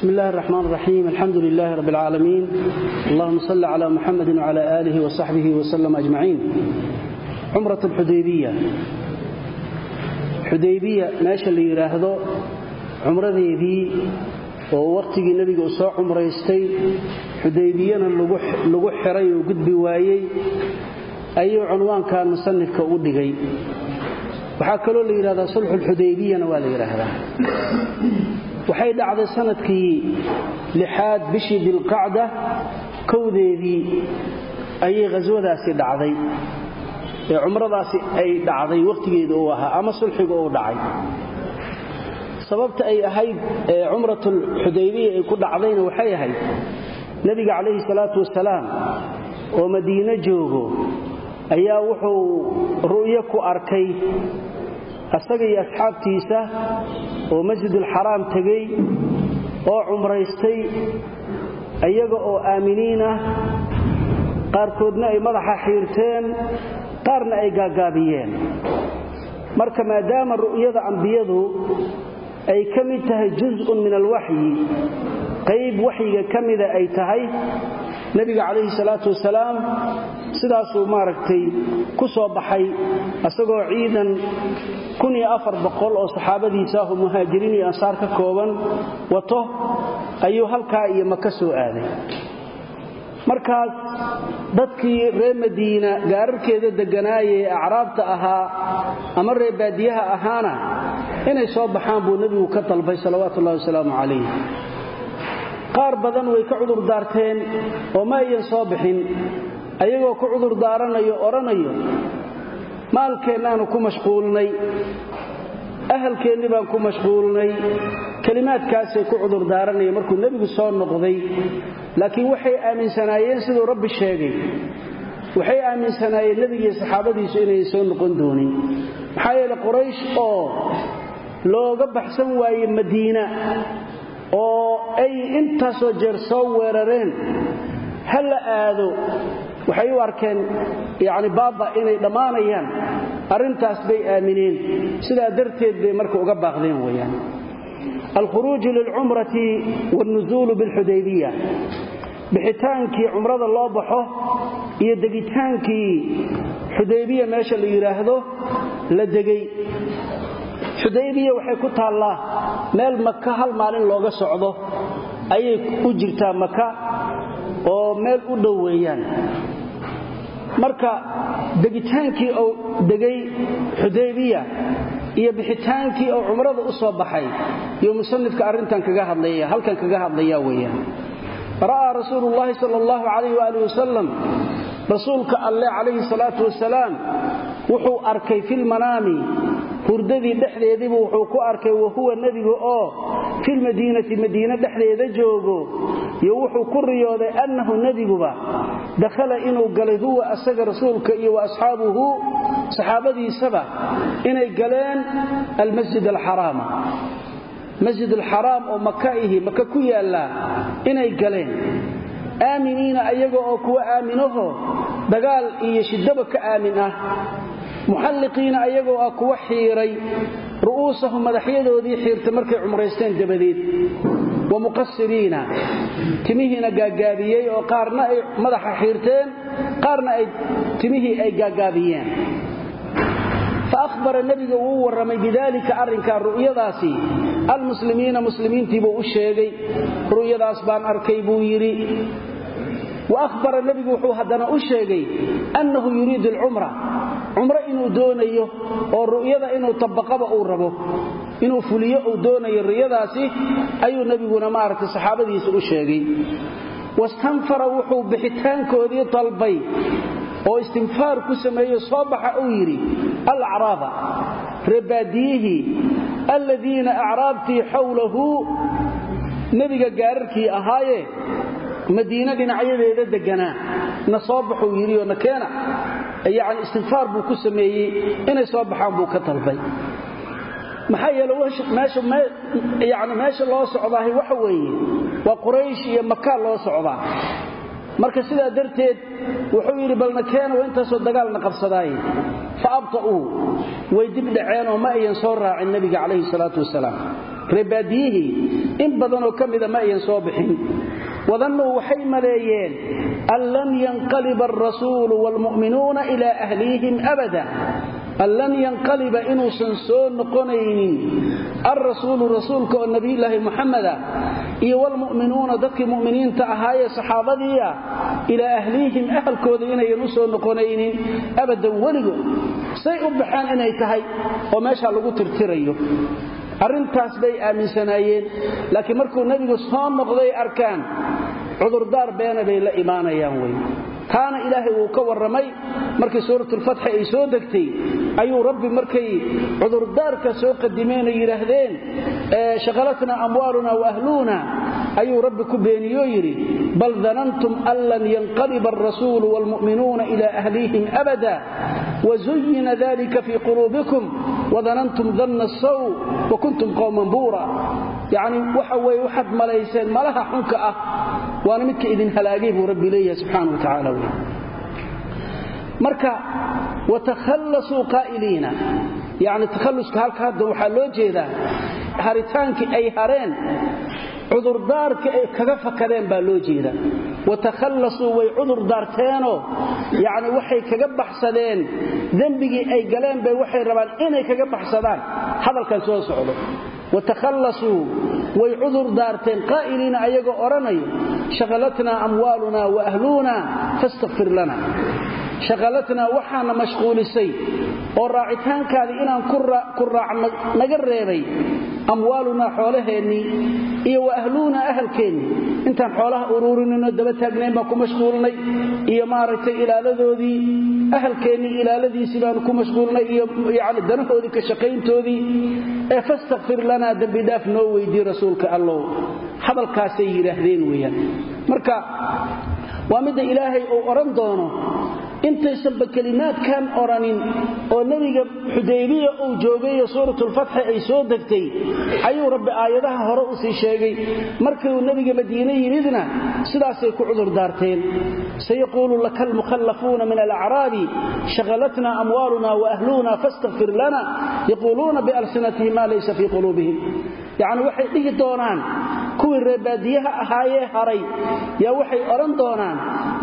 بسم الله الرحمن الرحيم الحمد لله رب العالمين اللهم صل على محمد وعلى آله وصحبه وسلم أجمعين عمرة الحديبية حديبية ماشا اللي يراهدو عمرة ذي ووقت النبي صلى عمرة يستي حديبية لغو حري وقد بوايي أي عنوان كان مصنف كأودغي waxaa kaloo la yidhahdaa sulxu lxudaybiyana waa la yidhaahdaa waxay dhacday sannadkii lixaad bishii dilqacda kowdeedii ayay khaswadaasi dhacday. Ee cumradaasi ay dhacday wakhtigeeda uu ahaa ama sulxiga uu dhacay. Sababta ay ahayd cumratulxudaybiya ay ku dhacdayna waxay ahayd nebiga calayhi salaatu wasalaam oo madiine joogo ayaa wuxuu ru'yo ku arkay asaga iyo asxaabtiisa oo masjidulxaraam tegey oo cumraystay iyaga oo aaminiin ah qaarkoodna ay madaxa xiirteen qaarna ay gaagaabiyeen. Marka maadaama ru'yada ambiyadu ay ka mid tahay juz'un min alwaxyi qayb waxyiga ka mida ay tahay nebiga calayhi salaatu wasalaam sidaasuu maaragtay ku soo baxay isagoo ciidan oo saxaabadiisa ah oo muhaajiriin iyo ansaar ka kooban wato ayuu halkaa iyo maka soo aaday. Markaas dadkii reer madiina gaararkeeda degganaayee acraabta ahaa ama reer baadiyaha ahaana inay soo baxaan buu nebigu ka dalbay salawaatu ullahi wasalaamu calayh qaar badan way ka cudur daarteen oo ma ayan soo bixin ayagoo ku cudur daaranayo odhanayo maalkeennaanu ku mashquulnay ahalkeennii baan ku mashquulnay kelimaadkaasay ku cudur daaranaya markuu nebigu soo noqday. Laakiin waxay aaminsanaayeen siduu rabbi sheegay. Waxay aaminsanaayeen nebigiiyo saxaabadiisu inayn soo noqon doonin. Maxaa yeele quraysh oo looga baxsan waaye madiina oo ay intaasoo jeer soo weerareen. Ha la aado waxay u arkeen yani baaba inay dhammaanayaan. Arrintaas bay aamineen. Sidaa darteed bay marka uga baaqdeen weyaan alkhuruuju lilcumrati wاlnuzuulu biاlxudaybiya bixitaankii cumrada loo baxo iyo degitaankii xudaybiya meesha la yidhaahdo la degay xudaybiya waxay ku taallaa meel maka hal maalin looga socdo. Ayay u jirtaa maka oo meel u dhow weeyaan. Marka degitaankii uu degay xudaybiya iyo bixitaankii uu cumrada u soo baxay iyo musanifka arrintan kaga hadlaya halkan kaga hadlaya weeyaan. Ra'aa rasuulu llaahi sala allahu calayh waali wasalam rasuulka alleh calayhi salaatu wasalaam wuxuu arkay filmanaami hurdadii dhexdeediibu wuxuu ku arkay wahuwa nebigu oo filmadiinati madiine dhexdeeda joogo. Iyo wuxuu ku riyooday annahu nebiguba dakhala inuu galay huwa asaga rasuulka iyo wa asxaabuhu saxaabadiisaba inay galeen almasjid alxaraama masjid alxaraam oo maka ihi maka ku yaallaa inay galeen. Aaminiina ayaga oo kuwa aaminaho dagaal iyo shiddaba ka aamin ah muxalliqiina ayagoo ah kuwa xiiray ru'uusahum madaxyadoodii xiirtay markay cumraysteen dabadeed. Wa muqasiriina timihiina gaagaabiyey oo qaarna ay madaxa xiirteen qaarna ay timihii ay gaagaabiyeen. Fa ahbara nebiga wuu warramay bidaalika arrinkaa ru'yadaasi. Almuslimiina muslimiintiibuu u sheegay ru'yadaas baan arkay buu yidhi. Wa ahbara nebigu wuxuu haddana u sheegay annahu yuriidu alcumra cumro inuu doonayo oo ru'yada inuu tabaqaba uu rabo inuu fuliyo uu doonayo ru'yadaasi ayuu nebiguna maaragtay saxaabadiisa u sheegay. Wastanfara wuxuu bixitaankoodii dalbay oo istinfaar ku sameeyo soo baxa uu yidhi alacraaba reebaadiyihii alladiina acraabtii xawlahu nebiga gaararkii ahaaye madiine dhinacyadeeda deganaa na soo baxuu yidhi oo na keena yani istinfaar buu ku sameeyey inay soo baxaan buu ka dalbay maxaa yeele yani meesha loo socdaahay waxa weeye waa quraysh iyo makaa loo socdaa. Marka sidaa darteed wuxuu yidhi balna keena waa intaasoo dagaalna qabsadaaye. Fa abta'uu way dib dhaceen oo ma ayan soo raacin nebiga calayhi salaatu wasalaam. Reebaadiyihii in badanoo ka mida ma ayan soo bixin wadannuu waxay maleeyeen an lan yanqaliba alrasuulu waalmu'minuuna ilaa ahliihim abada. An lan yanqaliba inuusan soo noqonaynin. Alrasuulu rasuulka oo nebiyulaahi muxameda iyo waalmu'minuuna dadkii mu'miniinta ahaayee saxaabadiia ilaa ahliihim ahalkooda inayan u soo noqonaynin abadan weligo. Say u baxeen inay tahay oo meeshaa lagu tirtirayo arrintaas bay aaminsanaayeen laakiin markuu nebigu soo noqday arkaan cudurdaar beena bay la imaanayaan wey taana ilaahay wuu ka warramay markii suuratulfatxi ay soo degtay ayuu rabbi markay cudurdaarka soo qadimeenay yidhaahdeen shaqalatna amwaaluna wa ahluuna ayuu rabbi ku beeniyoo yidhi bal danantum an lan yanqaliba alrasuulu waalmu'minuuna ilaa ahliihim abada wazuyina dalika fii quluubikum wadanantum danna asaw wa kuntum qowman buura. Yacni waxa weeye waxaad malayseen malaha xunka ah waana midka idin halaagay buu rabbi leeyahay subxaana wa tacaala wey marka watakhallasuu qaa'iliina. Yacni takhalluska halka hadda waxaa loo jeedaa haritaankii ay hareen cudurdaarka ay kaga fakadeen baa loo jeeda watakhallasuu way cudur daarteenoo yacni waxay kaga baxsadeen dembigii ay galeen bay waxay rabaan inay kaga baxsadaan. Hadalkan soo socdo. Watakhallasuu way cudur daarteen qaa'iliina ayagoo odhanayo shaqalatnaa amwaaluna wa ahluuna fastakfir lana shaqalatnaa waxaana mashquulisay oo raacitaankaadii inaan ku raacno naga reebay amwaalunaa xoolaheennii iyo wa ahluunaa ahalkeennii intaan xoolaha uruurinino daba taagnayn baan ku mashquulnay iyo maaragtay ilaaladoodii ahalkeennii ilaaladiisii baanu ku mashquulnay iyo yani danahoodii ka shaqayntoodii. Ee fastakfir lanaa dembidhaaf noo weydii rasuulka allow hadalkaasay yidhaahdeen weeyaan. Marka waa midda ilaahay uu odhan doono. Intaysanba kelimaadkan odhanin oo nebiga xudaybiya uu joogayo suuratulfatxi ay soo degtay ayuu rabbi aayadaha hore u sii sheegay. Markiuu nebiga madiine yimidna sidaasay ku cudur daarteen. Sayaquulu laka almukhallafuuna min alacraabi shaqalatna amwaaluna wa ahluuna fastakfir lana yaquuluuna bialsinatihim maa laysa fii quluubihim. Yacni waxay dhihi doonaan kuwii reebaadiyaha ahaayee haray yaa waxay odhan doonaan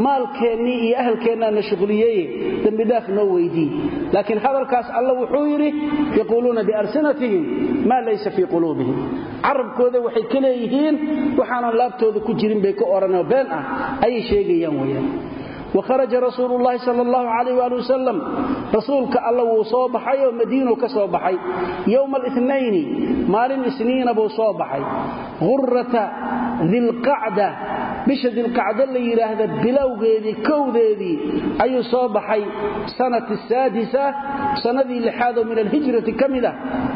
maalkeennii iyo ahalkeennaana shuqliyeye dembidhaaf noo weydii laakiin hadalkaas alla wuxuu yidhi yaquuluuna bialsinatihim maa laysa fii quluubihim. Carabkooda waxay ka leeyihiin waxaanan laabtooda ku jirin bay ka odhanoo been ah. Ayay sheegayaan weyaan waharaja rasuulu llaahi sal allahu calayh waali wasalam rasuulka alla wuu soo baxay oo madiinuu ka soo baxay yowma alnayni maalin isniina buu soo baxay hurrata dilqacda bisha dilqacda la yidhaahda bilowgeedii kowdeedii ayuu soo baxay sanati saadisa sannadii lixaadoo min alhijrati ka mid ah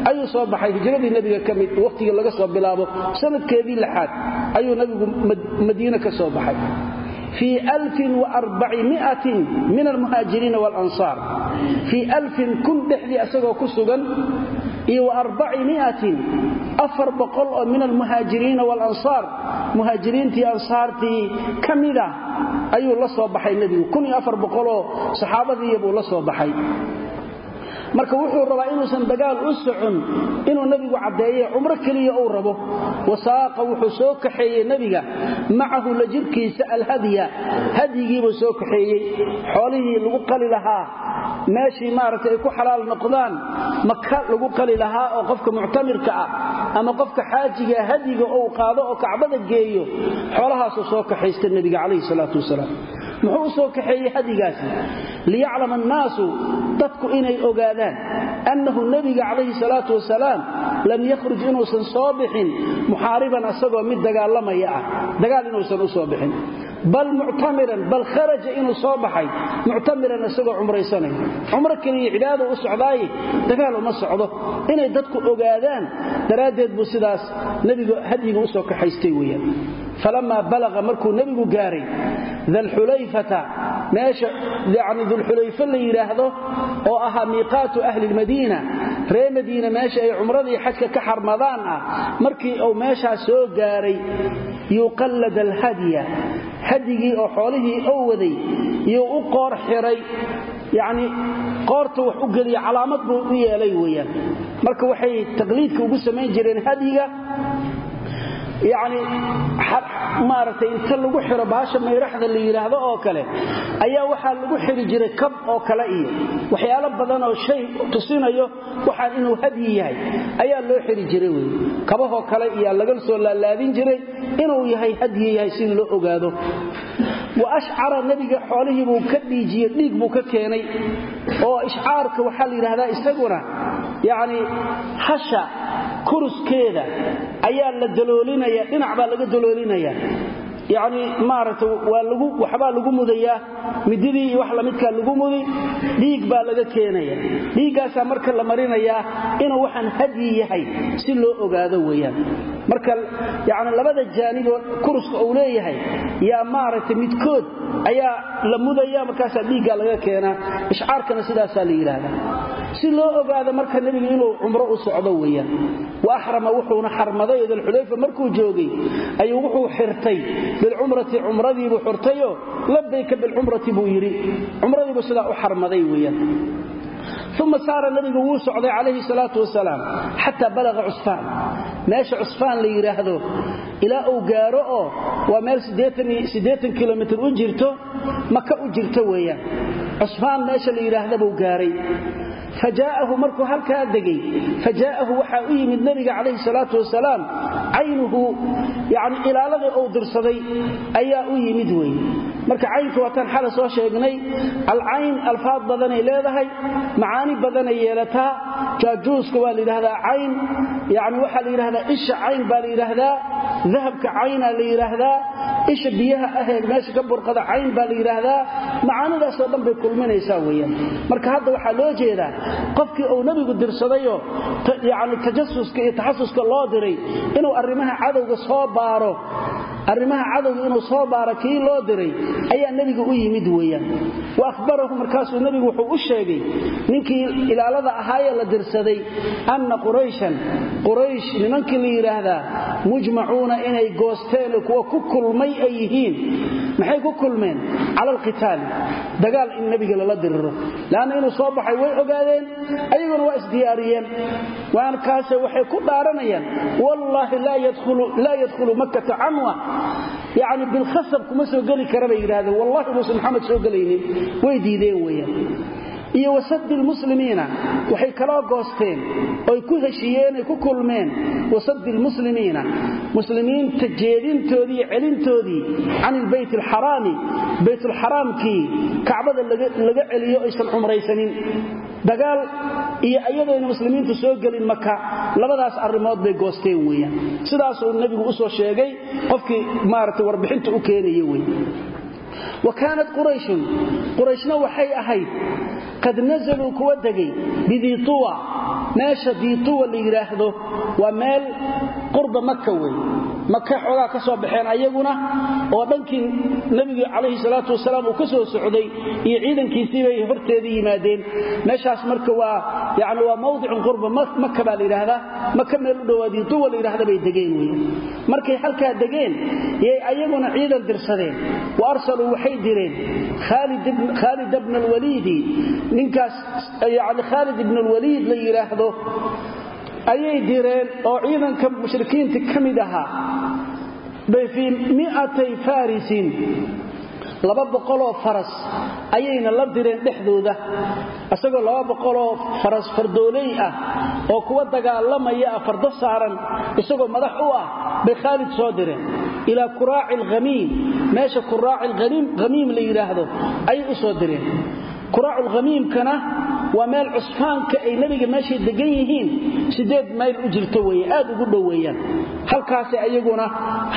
ayuu soo baxay hijradii nebiga ka mid wakhtigii laga soo bilaabo sanadkeedii lixaad ayuu nebigu madiine ka soo baxay fii min almuhaajiriina walansaar fii alfin kun dhexdii asagoo ku sugan iyo aarbaciin afar boqol oo min almuhaajiriina walansaar muhaajiriintii ansaartii ka mida ayuu la soo baxay nebigu kun iyo afar boqoloo saxaabadiiya buu la soo baxay marka wuxuu rabaa inuusan dagaal u socon inuu nebigu caddeeye cumro keliya uu rabo. Wasaaqa wuxuu soo kaxeeyey nebiga macahu la jirkiisa alhadya hadyigiibuu soo kaxeeyey. Xoolihii lagu qali lahaa meeshii maaragtay ay ku xalaal noqdaan maka lagu qali lahaa oo qofka muctamirka ah ama qofka xaajiga hadyiga ou qaado oo kacbada geeyo xoolahaasuu soo kaxaysta nebiga calayhi salaatu wasalaam muxuu u soo kaxeeyey hadyigaasi liyaclama annaasu dadku inay ogaadaan annahu nebiga calayhi salaatu wasalaam lam yakhruj inuusan soo bixin muxaariban asagoo mid dagaalamaya ah. Dagaal inuusan u soo bixin bal muctamiran bal kharaja inuu soo baxay muctamiran isagoo cumraysanaya cumro keliya cibaado u socdaaye dagaal uma socdo. Inay dadku ogaadaan daraaddeed buu sidaas nebigu hadyiga u soo kaxaystay weeyaan. Falamaa balaqa markuu nebigu gaaray dalxulayfata meesha yani dulxulayfe la yidhaahdo oo ahaa miiqaatu ahli lmadiina ree madiina meesha ay cumradii xajka ka xarmadaan ah markii uu meeshaas soo gaaray yuqallad alhadya hadyigii oo xoolihii ou waday yuu u qoor xiray yacni qoorta wax u geliya calaamad buu u yeelay weeyaan. Marka waxay taqliidka ugu samayn jireen hadyiga yacni maaragtay inta lagu xiro baasha mayraxda la yidhaahdo oo kale ayaa waxaa lagu xiri jiray kab oo kale iyo waxyaalo badan oo shay tusinayo waxaan inuu hadyi yahay ayaa loo xiri jiray wey kabahoo kale iyo laga soo laalaadin jiray inuu yahay hadyi yahay si loo ogaado. Wa ashcara nebiga xoolihii buu ka dhiijiye dhiig buu ka keenay oo ishcaarka waxaa la yidhahdaa isaguna yacni hasha kuruskeeda ayaa la daloolinaya dhinac baa laga daloolinaya yacni maaragtay waa lagu waxbaa lagu mudayaa mididii iyo wax lamidkaa lagu mudi dhiig baa laga keenaya. Dhiiggaasaa marka la marinayaa inuu waxaan hadyi yahay si loo ogaado weeyaan. Marka yacni labada jaaniboo kuruska uu leeyahay yaa maaragtay midkood ayaa la mudaya markaasaa dhiiggaa laga keenaa. Ishcaarkana sidaasaa la yidhaahdaa. Si loo ogaado marka nebigu inuu cumro u socdo weeyaan. Wa axrama wuxuuna xarmaday oo dalxulayfa markuu joogay ayuu wuxuu xirtay bilcumrati cumradiibuu xirtayoo labayka bilcumrati buu yidhi. Cumradiibuu sidaa u xarmaday weeyaan uma saara nabigu wuu socday calayhi salaatu wasalaam xataa balaqa cusfaan meesha cusfaan la yidhaahdo ilaa uu gaaro oo waa meel kilomitr u jirto maka u jirto weeyaan cusfaan meesha la yidhaahda buu gaaray fajaa'ahu markuu halkaa degay fajaa'ahu waxaa u yimid nabiga calayhi salaatu wasalaam caynuhu yani ilaaladii uu dirsaday ayaa u yimid weye marka macaani badanay yeelataa jaajuuska waa la yidhahdaa cayn yani waxaa la isha cayn baa la dahabka caynaa la isha biyaha ahee meesha ka burqada cayn baa la macaanidaasoo dhan bay kulminaysaa weyaan marka hadda waxaa loo jeedaa qofkii uu nebigu dirsadayoo yani tajasuska iyo taxasuska loo diray inuu arrimaha cadowga soo baaro arrimaha cadowga inuu soo baaro kii loo diray ayaa nebiga u yimid weeyaan. Wa ahbarahu markaasuu nebigu wuxuu u sheegay ninkii ilaalada ahaayee la dirsaday anna qurayshan quraysh nimankii la yidhaahdaa mujmacuuna inay goosteen kuwa ku kulmay ay yihiin. Maxay ku kulmeen? Cala alqitaali dagaal in nebiga lala diriro leanna inuu soo baxay way ogaadeen ayaguna waa isdiyaariyeen. Waankaase waxay ku dhaaranayaan wallaahi laa yadkhulu makkata canwa. Yacni bilkhasab kuma soo geli kara bay yidhahdeen wallahi muusan maxamed soo gelaynin. Way diideen weeyaan iyo wasadi lmuslimiina waxay kaloo goosteen oy ku heshiiyeen ay ku kulmeen wasadi lmuslimiina muslimiinta jeedintoodii iyo celintoodii can ilbayt alxaraami baytulxaraamkii kacbada laga celiyo aysan cumraysanin. Dagaal iyo iyadooyna muslimiintu soo gelin maka labadaas arrimood bay goosteen weeyaan. Sidaasuu nebigu u soo sheegay qofkii maaragtay warbixinta u keenaya wey wa kaanat qurayshun. Qurayshna waxay ahayd qad nazaluu kuwa degay bidiituwa meesha diituwa la yidhaahdo waa meel qurba maka wey maka xoogaa ka soo baxeen ayaguna oo dhankii nebigu calayhi salaatu wasalaam uu ka soo socday iyo ciidankiisii bay horteeda yimaadeen. Meeshaas marka waa yani waa mawdicun qurba maka baa la yidhaahdaa. Maka meel u dhowaa diituwa la yidhahda bay degeen wey markay halkaa degeen yay ayaguna ciidan dirsadeen. Wa arsaluu waxay direen khaalid bna alwaliidi. Ninkaas yani khaalid ibn alwaliid la yidhaahdo ayay direen oo ciidanka mushrikiinta ka mid ahaa. Bay fii miatay farisin laba boqoloo faras ayayna la direen dhexdooda. Isagoo laba boqoloo faras fardooley ah oo kuwa dagaalamaya ah fardo saaran isagoo madax u ah bay khaalid soo direen. Ilaa kuraaci alhamiim meesha kuraaci alhamiim la yidhaahdo ayay u soo direen. Kuraaculhamiimkana waa meel cusfaanka ay nebiga meeshay degan yihiin. Sideed mayl u jirto weye aad ugu dhoweeyaan halkaasi ayaguna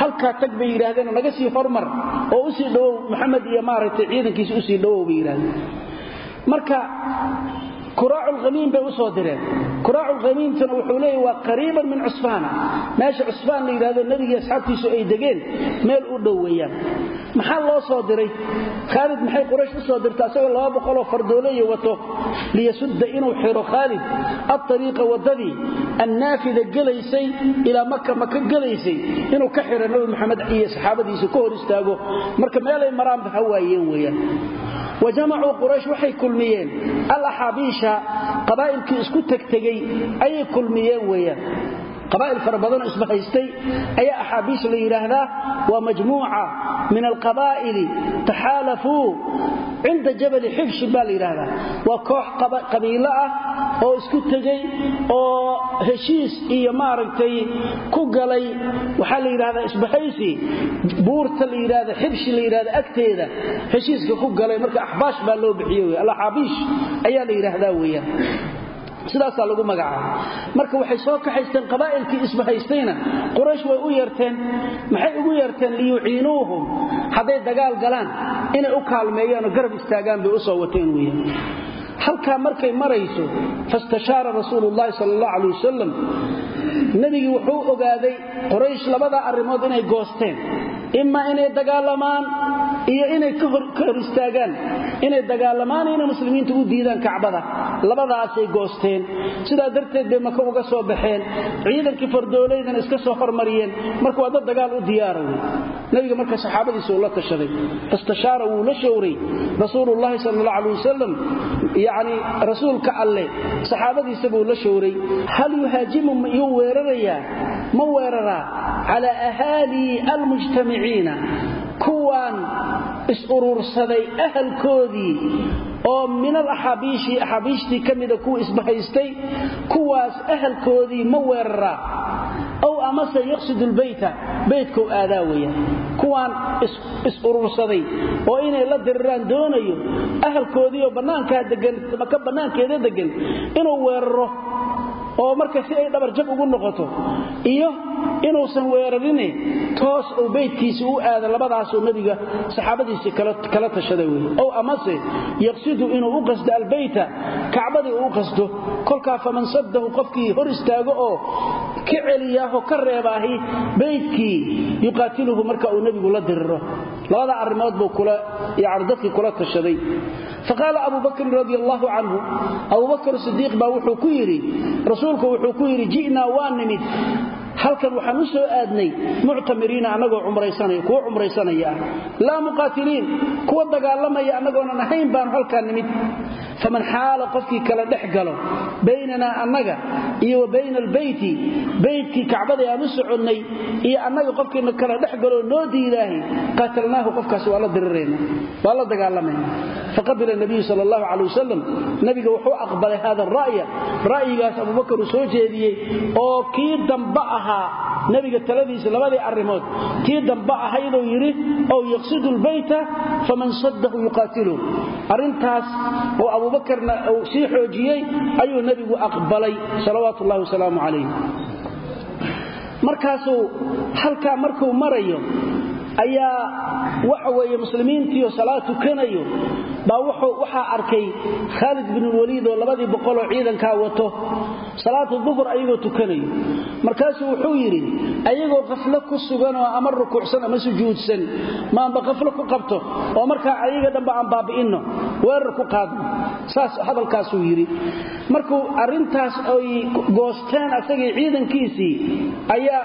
halkaa tag bay yidhaahdeen naga sii hormar. Oo u sii dhowow maxamed iyo maaragtay ciidankiisa u sii dhowow bay yidhahdeen marka kuraaculhamiim bay u soo direen kuraaculhamiimtuna wuxuu leeyahy waa qariiban min cusfaana meesha cusfaan la yidhahdo nebigii asxaabtiisu ay degeen meel u dhow weeyaan. Maxaa loo soo diray? Khaalid maxay quraysh u soo dirta asagoo laba boqoloo fardooleeya wato liyasudda inuu xiro khaalid aariiqa waddadii annaafida gelaysay ilaa maka maka gelaysay inuu ka xiro nabi maxamed iyo saxaabadiisa ka hor istaago. Marka meelay maraanba ha waayeen isku tegtegey ayay kulmiyeen weeyaan. Qabaa'il fara badanoo isbahaystay ayaa axaabiish la yidhaahdaa waa majmuuca min alqabaa'ili taxaalafuu cinda jabali xibshin baa la yidhaahdaa. Waa koox qabiilo ah oo isku tegey oo heshiis iyo maaragtay ku galay waxaa la yidhahdaa isbahaysi buurta la yidhahda xibshi la yidhahda sidaasaa lagu magacaaba marka waxay soo kaxaysteen qabaa'ilkii isbahaystayna quraysh way u yeerteen maxay ugu yeerteen? Liyuciinuuhum. Hadday dagaal galaan inay u kaalmeeyaanoo garab istaagaan bay u soo wateen weeyaan halkaa markay marayso fastashaara rasuulu llahi sal allah alay wasalam nebigii wuxuu ogaaday quraysh labada arrimood inay goosteen imaa inay dagaalamaan iyo inay ka hor istaagaan. Inay dagaalamaan inay muslimiinta u diidaan kacbada. Labadaasay goosteen. Sidaa darteed bay maka uga soo baxeen. Ciidankii fardooleydana iska soo hormariyeen. Marka waa dad dagaal u diyaara wey nabiga marka saxaabadiisa uu la tashaday. Fastashaara wuu la showray rasuulullahi sal alla alay wasalam rasuulka alleh saxaabadiisa buu la showray hal yuhaajimu yuu weerarayaa? Ma weeraraa calaa ahaalii almujtamiciina kuwaan is-urursaday ahalkoodii oo min alaxaabiishi axaabiishtii ka mida kuwa isbahaystay kuwaas ahalkoodii ma weeraraa ow amase yaqsidu lbeyta beytkou aadaa weya kuwaan is-urursaday oo inay la diriraan doonayo ahalkoodiioo bannaankaa degan maka bannaankeeda degan inuu weeraro oo marka si ay dhabarjab ugu noqoto iyo inuusan weerarine toos uu beydkiisi u aada labadaasoo nebiga saxaabadiisii kala tashaday wey ow amase yaqsidu inuu u qasdo albeyta kacbadii uu qasdo kolkaa faman saddahu qofkii hor istaago oo ka celiyaaho ka reebaahi beydkii yuqaatiluhu marka uu nebigu la diriro. Labada arrimood buu yani dadkii kula tashaday faqaala abu bakrin radi allaahu canhu abubakr sidiiq baa wuxuu ku yidhi rasuulku wuxuu ku yidhi ji'naa waa nimid halkan waxaan u soo aadnay muctamiriina annagoo umraysanaya kuwo cumraysanaya. Ah laa muqaatiliin kuwa dagaalamaya annagoonan ahayn baanu halkaan nimid. Faman xaala qofkii kala dhex galo baynanaa annaga iyo bayna albeyti beytkii kacbadii aan u soconnay iyo annaga qofkiina kala dhex galoo noo diidaahi qaatalnaahu qofkaas waa la dirirayna waa la dagaalamayna faqabila nabiyu sal allahu calay wasalam nabiga wuxuu aqbalay hada ra'ya. Ra'yigaas abubakar uu soo jeediyey oo kii damba ahaa nabiga taladiisa labadii arrimood. Tii damba ahayduu yidhi ow yaqsidu lbeyta faman saddahu yuqaatiluh arrintaas oo abuubakarna uu sii xoojiyey ayuu nebigu aqbalay salawaatu ullahi wasalaamu calayh markaasuu halkaa markuu marayo ayaa waxa weeye muslimiintiioo salaad tukanayo baa waxaa arkay khaalid binulwaliid oo labadii boqoloo ciidankaa wato. Salaatu duhur ayagoo tukanayo. Markaasuu wuxuu yidhi ayagoo qaflo ku suganoo ama rukuucsan ama sujuudsan maanba qaflo ku qabto oo markaa ayaga dhanba aan baabi'inno weerar ku qaadno. Saas hadalkaasuu yidhi. Markuu arrintaas ay goosteen asagii ciidankiisii ayaa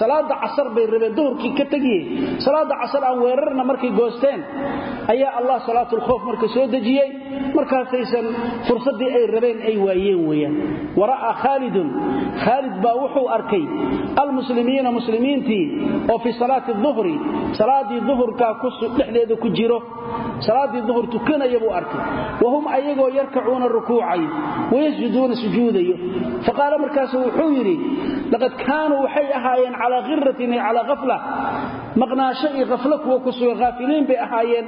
salaada casar bay rabeen duhurkii ka tegiye salaada casar aan weerarna markay goosteen ayaa allah salaatulkhoof marka soo dejiyey. Markaasaysan fursaddii ay rabeen ay waayeen weeyaan. Wara'aa khaalidun khaalid baa wuxuu arkay almuslimiina muslimiintii oo fii salaati duhri salaadii duhurkaa dhexdeeda ku jiro. Salaaddii duhur tukanaya buu arkay. Wahum ayagoo yarkacuuna rukuucayo wayasjuduuna sujuudayo. Faqaala markaasu wuxuu yidhi laqad kaanuu waxay ahaayeen calaa khiratin ay calaa afla maqnaasho iyo aflo kuwa ku sugan haafiliin bay ahaayeen.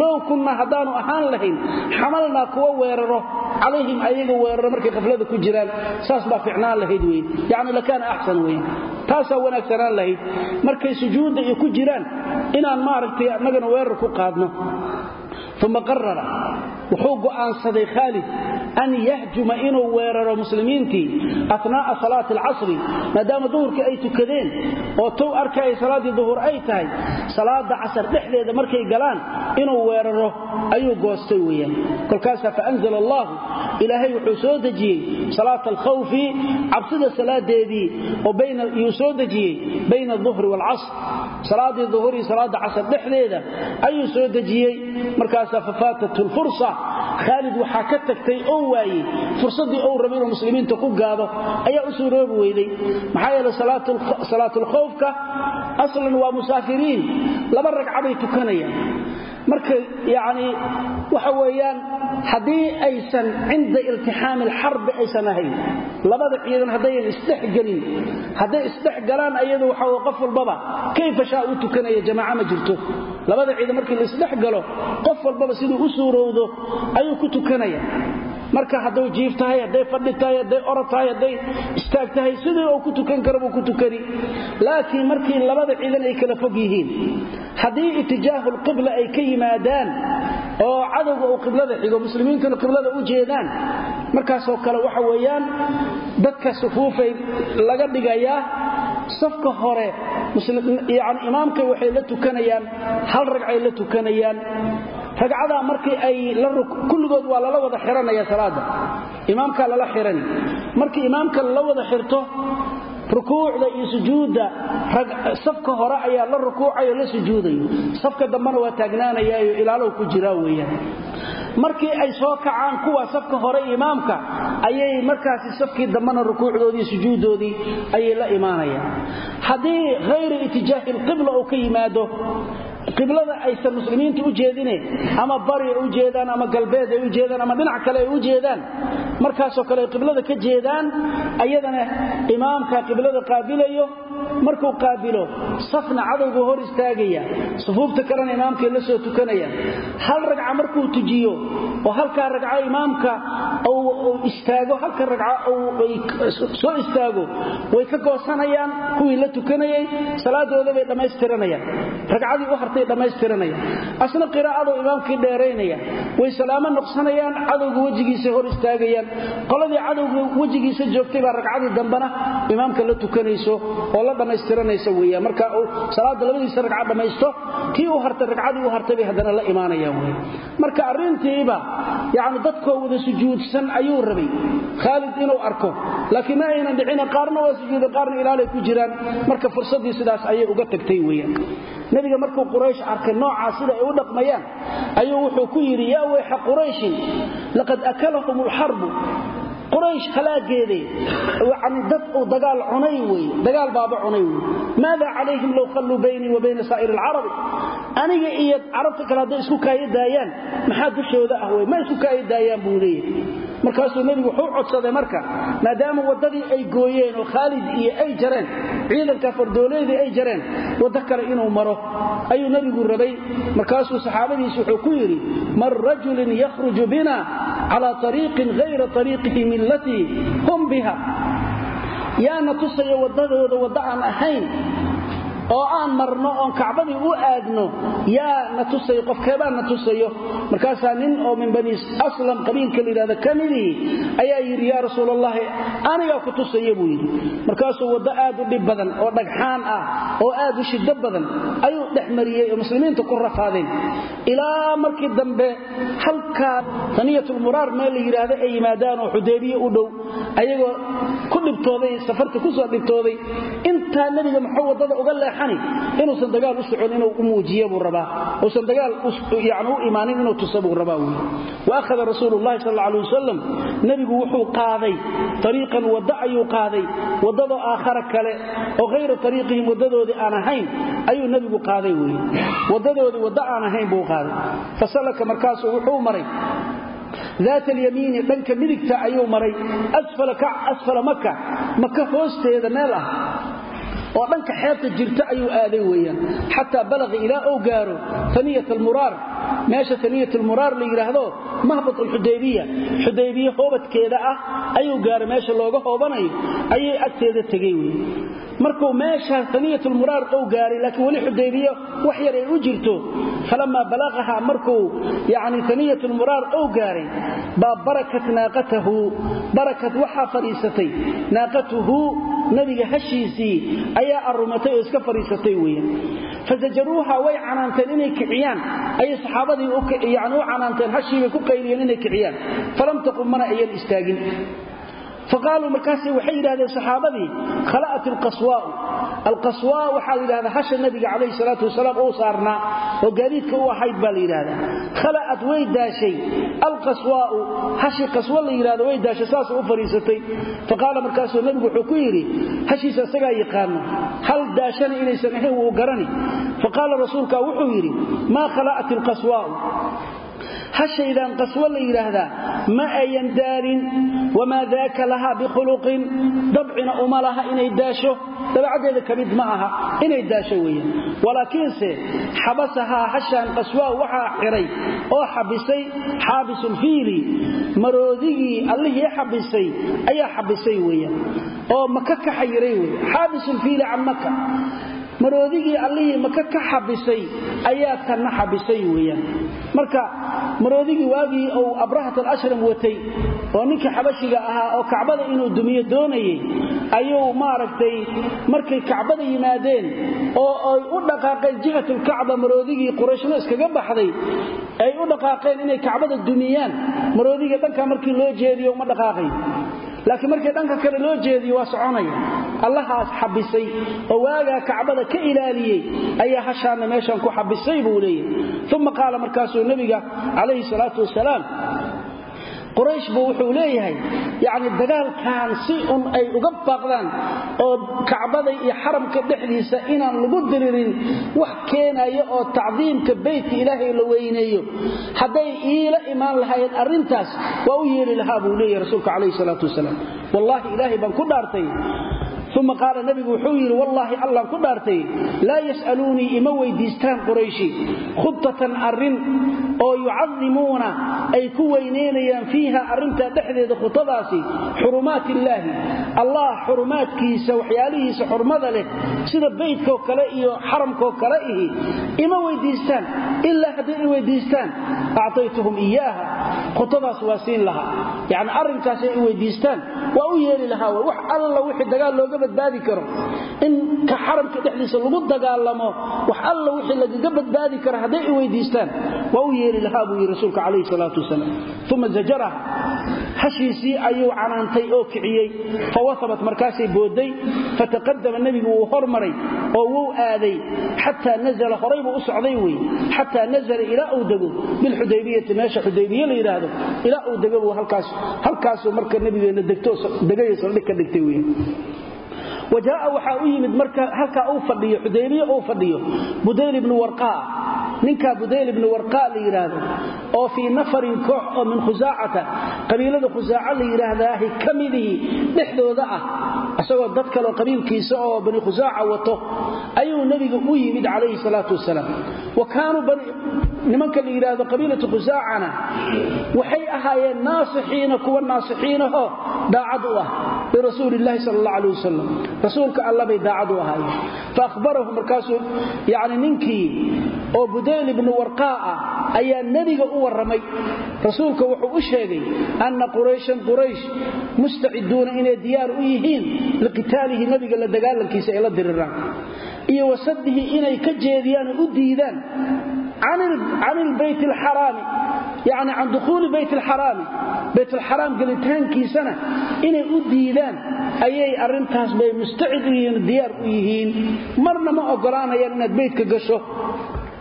Low kunna haddaanu ahaan lahayn xamalnaa kuwa weeraro calayhim ayaga weeraro markay qaflada ku jiraan. Saas baa ficnaan lahayd wey yacni lakaana axsan weyn. Taasaa wanaagsanaan lahayd. Markay sujuudda iyo ku jiraan inaan maaragtay annagana weerar ku qaadno. Uma qarara wuxuu go'aansaday khaalid an yahjuma inuu weeraro muslimiintii atnaa'a salaati alcasri maadaama duhurkii ay tukadeen oo tow arkaya salaaddii duhur ay tahay salaada casar dhexdeeda markay galaan inuu weeraro ayuu goostay weyaan kolkaasaa faanzala allahu ilaahay wuxuu soo dejiyey salaata alkhawfi cabsida salaadeedii oo yuu soo dejiyey bayna aduhri waalcasr salaadii duhuri salaada casr dhexdeeda ayuu soo dejiyey. Markaasaa fafaatat lfursa khaalid waxaa ka tagtay oo waayey fursaddii ou raba inuu muslimiinta ku gaado ayaa u suuroobi weyday. Maxaa yeele salaatulkhawfka aslan waa musaafiriin laba ragcabay tukanayaan. Marka yacni waxa weeyaan haddii aysan cinda iltixaami alxarbi aysan ahayn labada ciidan haddayan isdhexgelin hadday isdhexgalaan ayadu waxa qof ma jirto labada ciidan markii la isdhexgalo qof walbaba siduu u suurowdo ayuu ku tukanaya. Marka hadduu jiif tahay hadday fadhi tahay hadday orod tahay hadday istaag tahay sidii uu ku tukan kara buu ku tukani. Laakiin markii labada ciidan ay kala fog yihiin haddii itijaahu lqibla ay ka yimaadaan oo cadowga uu qiblada xigo muslimiintuna qiblada u jeedaan markaasoo kale waxa weeyaan dadka sufuufay laga dhigayaa safka hore yani imaamka waxay la tukanayaan hal ragcay la tukanayaan. Ragcadaa markii ay kulligood waa lala wada xiranaya salaada imaamkaa lala xirani. Markii imaamka lala wada xirto rukuucda iyo sujuudda safka hore ayaa la rukuucayo la sujuudayo. Safka dambena waa taagnaanayaayo ilaalow ku jiraa weeyaan. Markii ay soo kacaan kuwa safka hore imaamka ayay markaasi safkii dambena rukuucdoodii sujuuddoodii ayay la imaanayaan. Haddii hayri itijaahi lqibla uu ka yimaado qiblada aysan muslimiinta u jeedine ama bari ay u jeedaan ama galbeed ay u jeedaan ama dhinac kale ay u jeedaan markaasoo kale qiblada ka jeedaan ayadana imaamka qiblada qaabilayo markuu qaabilo safna cadowgu hor istaagaya sufuufta kalena imaamkay la soo tukanayaan hal ragca markuu tujiyo oo halkaa ragca imaamka istaago halka ragca soo istaago way ka goosanayaan kuwii la tukanayay salaadooda bay dhammaystiranayaan ragcadii u hartay dhammaystiranayaan asna qiraa'adoo imaamkii dheeraynaya. Way salaamo noqsanayaan cadowga wejigiisa hor istaagayaan. Qoladii cadowga wejigiisa joogtay baa ragcadii dambena imaamka la tukanayso oo la dhammaystiranaysa weeyaan. Marka salaada labadiisa ragca dhammaysto tii u hartay ragcadii u hartay bay haddana la imaanayaan wey marka arrintiiba yacni dadkoo wada sujuudsan ayuu rabay. Khaalid inuu arko laakiin ma aynan dhicina qaarna waa sujuuda qaarna ilaalay ku jiraan. Marka fursaddii sidaas ayay uga tagtay weeyaan. Nabiga markuu quraysh arkay noocaa sida ay u dhaqmayaan ayuu wuxuu ku yidhi yaa weyxa qurayshin laqad akalahum alxarbu quraysh halaageede yani dad uu dagaal cunay wey dagaal baaba cunay wey maada calayhim low khalluu baynii wa bayna saa'iri alcarabi? Aniga iyo carabta kale hadday isku kaayo daayaan maxaa dushooda ah wey ma isku kaayo daayaan buu leeyahay markaasuu nebigu wuxuu codsaday marka maadaama waddadii ay gooyeen oo khaalid iyo ay jareen ciidanka fardooleedii ay jareen waddo kale inuu maro. Ayuu nebigu rabay. Markaasuu saxaabadiisi wuxuu ku yidhi man rajulin yakhruju bina calaa ariiqin hayra ariiqihi millatii hum biha. Yaana tusaya waddadooda waddo aan ahayn oo aan marno oon kacbadii u aadno yaa na tusayo qofkeebaa na tusayo. Markaasaa nin oo min bani aslam qabiilka layidhahda ka midii ayaa yidhi yaa rasuul allahi anigaa ku tusaya buu yidhi. Markaasuu waddo aad u dhib badan oo dhagxaan ah oo aad u shiddo badan ayuu dhex mariyey oo muslimiinta ku rafaadeen. Ilaa markii dambe halkaa taniyatulmuraar meel la yidhaahdo ay yimaadaan oo xudaybiye u dhow ayagoo ku dhibtooday safarta ku soo dhibtooday intaa nebiga muxuu waddada uga leexan inuusan dagaal u socon inuu u muujiye buu rabaa. Uusan dagaal yani u inuu tusa buu rabaa wy wa akhada rasuulu llahi sal wuxuu qaaday ariiqan waddo ayuu qaaday waddadoo aakhara kale oo hayra ariiqihim waddadoodii aan ahayn ayuu nebigu qaaday wey waddadoodii waddo aan ahayn buu qaaday. Fasalaka markaasuu wuxuu maray daat alyamiini dhanka midigta ayuu maray. Asfala maka maka hoosteeda meel ah oo dhanka xeebta jirta ayuu aaday weeyaan. Xataa balaqa ilaa ou gaaro aniyat almuraar meesha aniyat almuraar la yidhaahdo mahbat alxudaybiya xudaybiye hoobadkeeda ah ayuu gaaray meesha looga hoobanayo ayay agteeda tegey wey markuu meeshaas aniyatulmuraar ou gaaray laakiin weli xudaybiye wax yar ay u jirto. Falamaa balaqaha markuu yani aniyatulmuraar ou gaaray baa barakat naaqatahu barakat waxaa fadhiisatay. Naaqatuhu nabiga hashiisii ayaa arumatay iska fadhiisatay weeyaan. Fasajaruuha way canaanteen inay kiciyaan. Ayay saxaabadii yani u canaanteen hashiibay ku qayliyeen inay kiciyaan. Falam taqum mana istaagin faqaaluu markaas waxay yidhahdeen saxaabadii khala'at alqaswaa'u alqaswaa waxaa la yidhahdaa hasha nabiga calayhi salaatu wasalaam uu saarnaa oo gaadiidka u ahayd baa la yidhahdaa. Khala'at way daashay alqaswaa'u hashi qaswa la yidhahdo way daashay saasay u fadhiisatay faqaala markaasuu nabigu wuxuu ku yidhi hashiisa isagaa yaqaano hal daashana inaysan ahayn wuu garani? Faqaala rasuulka wuxuu hashaydaan qaswo la yidhaahdaa ma ayan daalin wamaa daaka lahaa bikhuluqin. Dabcina uma laha inay daasho. Dabacaddeeda ka mid ma aha inay daasho weeyaan. Walaakiinse xabasahaa hashaan qaswaa waxaa xiray oo xabisay xaabisulfiili maroodigii allihii xabisay ayaa xabisay weeyaan. Oo maka ka xayiray wey xaabisulfiili can maka maroodigii allihii maka ka xabisay ayaa tanna xabisay weeyaan. Marka maroodigii waagii uu abrahat alashram watay oo ninkii xabashiga ahaa oo kacbada inuu dumiyo doonayay ayuu maaragtay markay kacbada yimaadeen oo ay u dhaqaaqeen jihatlkacba maroodigii qurayshna iskaga baxday ay u dhaqaaqeen inay kacbada dumiyaan. Maroodigii dhanka markii loo jeediyo uma dhaqaaqay laakiin markii dhanka kale loo jeediyo waa soconaya allahaas xabisay oo waagaa kacbada ka ilaaliyey ayaa hashaana meeshan ku xabisay buu leeyahy uma qaala markaasuu nebiga calayhi salaatu wasalaam quraysh buu wuxuu leeyahay yacni dagaalkan si un ay uga baaqdaan oo kacbada iyo xaramka dhexdiisa inaan lagu diririn wax keenaya oo tacdiimka beytka ilaahay la weyneeyo. Hadday iila imaan lahaayeen arrintaas waa u yeeli lahaa buu leeyahay rasuulka calayhi salaatu wasalaam. Wallaahi ilaahay baan ku dhaartay uma qaala nabigu wuxuu yidhi wallaahi allaan ku dhaartay laa yas'aluunii ima weydiistaan qurayshi. Khudatan arrin oo yucadimuuna ay ku weynaynayaan fiiha arrintaa dhexdeeda khudadaasi xurumaat illaahi allah xurumaadkiisa waxyaalihiisa xurmada leh sida beydkoo kale iyo xaramkoo kale ihi ima weydiistaan ilaa hadday i weydiistaan actaytuhum iyaaha. Khudadaas waa siin lahaa. Yacni arrinkaasay i weydiistaan waa u yeeli badbaadi karo. In ka xaramka dhexdiisa lagu dagaalamo wax alla wixii lagaga badbaadi karo hadday i weydiistaan waa u yeeli lahaa buu yidhi rasuulka calayhi salaatu wasalaam. Uma zajaraha hashiisii ayuu canaantay oo kiciyey fawasabat markaasay booday fataqadama nebigu wuu hormaray oo wuu aaday xataa nazala horay buu u socday wey xataa nazala ilaa uu dego bilxudaybiyati meesha xudaybiye la yidhaahdo ilaa uu dego buu halkaasuu marka nebigeenna degayo saldhig ka dhigtay wey wajaa waxaa u yimid marka halkaa uu fadhiyo xudaybiye uu fadhiyo budayl ibnu warqaa ninkaa budayl ibnu warqaa la yidhaahdo oo fii nafarin koox oo min khusaacata qabiilada khusaaca la yidhaahdaahi ka midihii dhexdooda ah isagoo dad kaleo qabiilkiisa oo bani khusaaca wato ayuu nebiga u yimid calayhi salaatu wasalaam wa kaanuu nimanka la yidhaahdo qabiilatu khusaacana waxay ahaayeen naasixiina kuwa rasuulka allabay daacad u ahaayeen. Fa ahbarahu markaasuu yani ninkii oo budayl ibnu warqaa ah ayaa nebiga u warramay. Rasuulka wuxuu u sheegay anna qurayshan quraysh mustaciduuna inay diyaar u yihiin liqitaalihi nebiga la dagaalankiisa ay la diriraan. Iyo wasadihi inay ka jeediyaan oo u diidaan can ilbayt alxaraami yani can dukhuuli bayt alxaraami baytalxaraam gelitaankiisana inay u diidaan ayay arrintaas bay mustacid u yihiin diyaar u yihiin. Marna ma ogolaanayaan inaad beytka gasho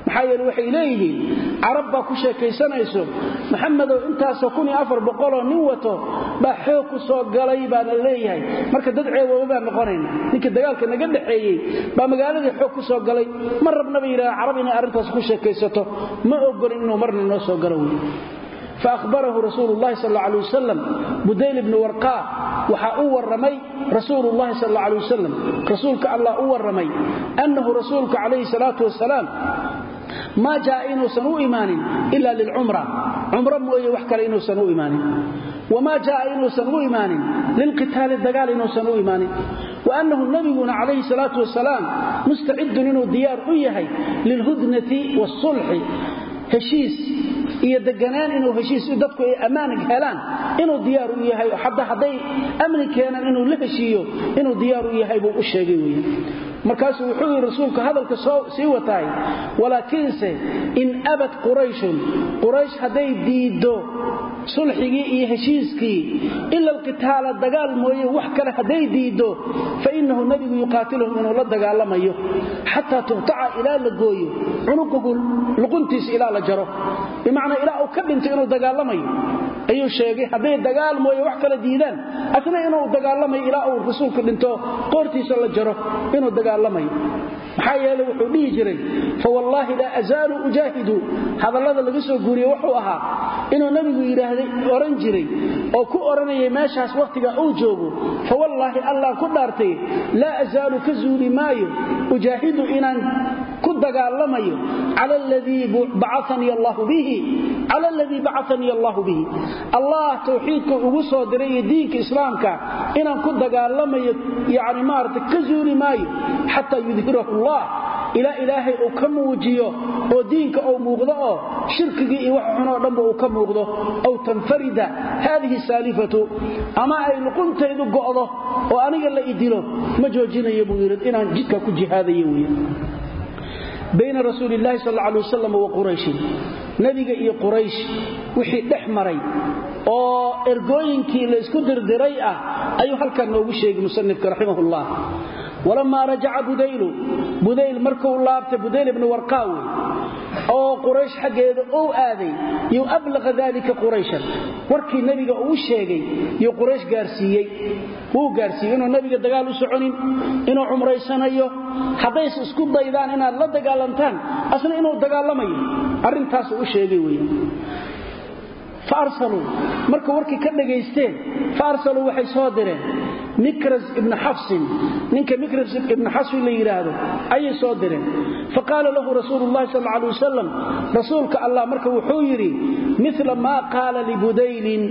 maxaa yeele waxay leeyihiin carab baa ku sheekaysanayso maxamedow intaasoo boqoloo nin wato baa xoog ku soo galay baa la leeyahay. Marka dad ceebooba baan noqonayna ninkii dagaalka naga dhaxeeyey baa magaaladii xoog ku soo galay. Ma rabnaba yidhaha carab inay arrintaas ku sheekaysato ma ogolin inuu marna inoo soo galo wey faahbarahu rasuulu llahi sal alla alay wasalam budayl ibni warqaa waxaa u warramay rasuulu llahi sal alla alay wasalam rasuulka allah u warramay annahu rasuulku calayhi salaatu wasalaam maa jaa inuusan u imaanin ila lilcumra cumro mooye wax kale inuusan u imaanin. Wamaa jaa inuusan u imaanin lilqitaali dagaal inuusan u imaanin. Waannahu nabiguna calayhi salaatu wasalaam mustacidun inuu diyaar u yahay lilhudnati waasulxi heshiis iyo deganaan inuu heshiis dadku ay ammaan helaan inuu diyaar u yahay. Xataa hadday amni keenan inuu la heshiiyo inuu diyaar u yahay markaasuu wuxuu yidhi rasuulku hadalka sii wataay. Walaakiinse in abad qurayshun quraysh hadday diiddo sulxigii iyo heshiiskii ila alqitaala dagaal mooye wax kale hadday diiddo fa innahu nebigu yuqaatilhum inuu la dagaalamayo. Xataa tuqtaca ilaa la gooyo cunuquhu luquntiisa ilaa la jaro. Bimacnaa ilaa uu ka dhinto inuu dagaalamayo. Ayuu sheegay hadday dagaal mooye wax kale diidaan. Asna inuu dagaalamayo ilaa uu rasuulku dhinto qoortiisa la jaro inuu dagaalamayo maxaa yeele wuxuu dhihi jiray fawallaahi laa azaalu ujaahidu. Hadallada laga soo guuriye wuxuu ahaa inuu nebigu yidhaahday oran jiray oo ku odhanayay meeshaas wakhtiga uu joogo fawallaahi allah ku dhaartay laa azaalu ka zuuli maayo ujaahidu inaan ku dagaalamayo cala aladii bacanii allahu bihi cala aladii bacanii allahu bihi allah tawxiidka ugu soo diray iyo diinka islaamka inaan ku dagaalamayo yani maarata ka zuuli maayo xataa yudhirahu allah. Ilaa ilaahay uu ka muujiyo oo diinka uu muuqdo oo shirkigii iyo wax xunoo dhanba uu ka muuqdo. Aw tanfarida haadihi saalifatu ama ay luquntaydu go'do oo aniga la idilo ma joojinayo buu yidhi inaan jidka ku jihaadayo wey bayna rasuuli illaahi sal alay wasalam wa qurayshin nebiga iyo quraysh wixii dhex maray oo ergooyinkii laysku dirdiray ah ayuu halkan noogu sheegay musanifka raximahullah walamaa rajaca budaylu budayl markuu laabtay budayl ibni warqaawe oo quraysh xaggeeda uu aaday yuu ablaqa dalika qurayshan warkii nebiga uu sheegay yuu quraysh gaarsiiyey wuu gaarsiiyey inuu nebiga dagaal u soconin inuu cumraysanayo haddayse isku daydaan inaad la dagaalantaan asna inuu dagaalamayo arrintaasuu u sheegay weya faarsaluu marka warkii ka dhagaysteen faarsaluu waxay soo direen. Mikras ibna xafsin ninka mikras ibna xafsin la yidhaahdo ayay soo direen. Faqaala lahu rasuulu llahi sal alay wasalam rasuulka allah marka wuxuu yidhi mila maa qaala libudaylin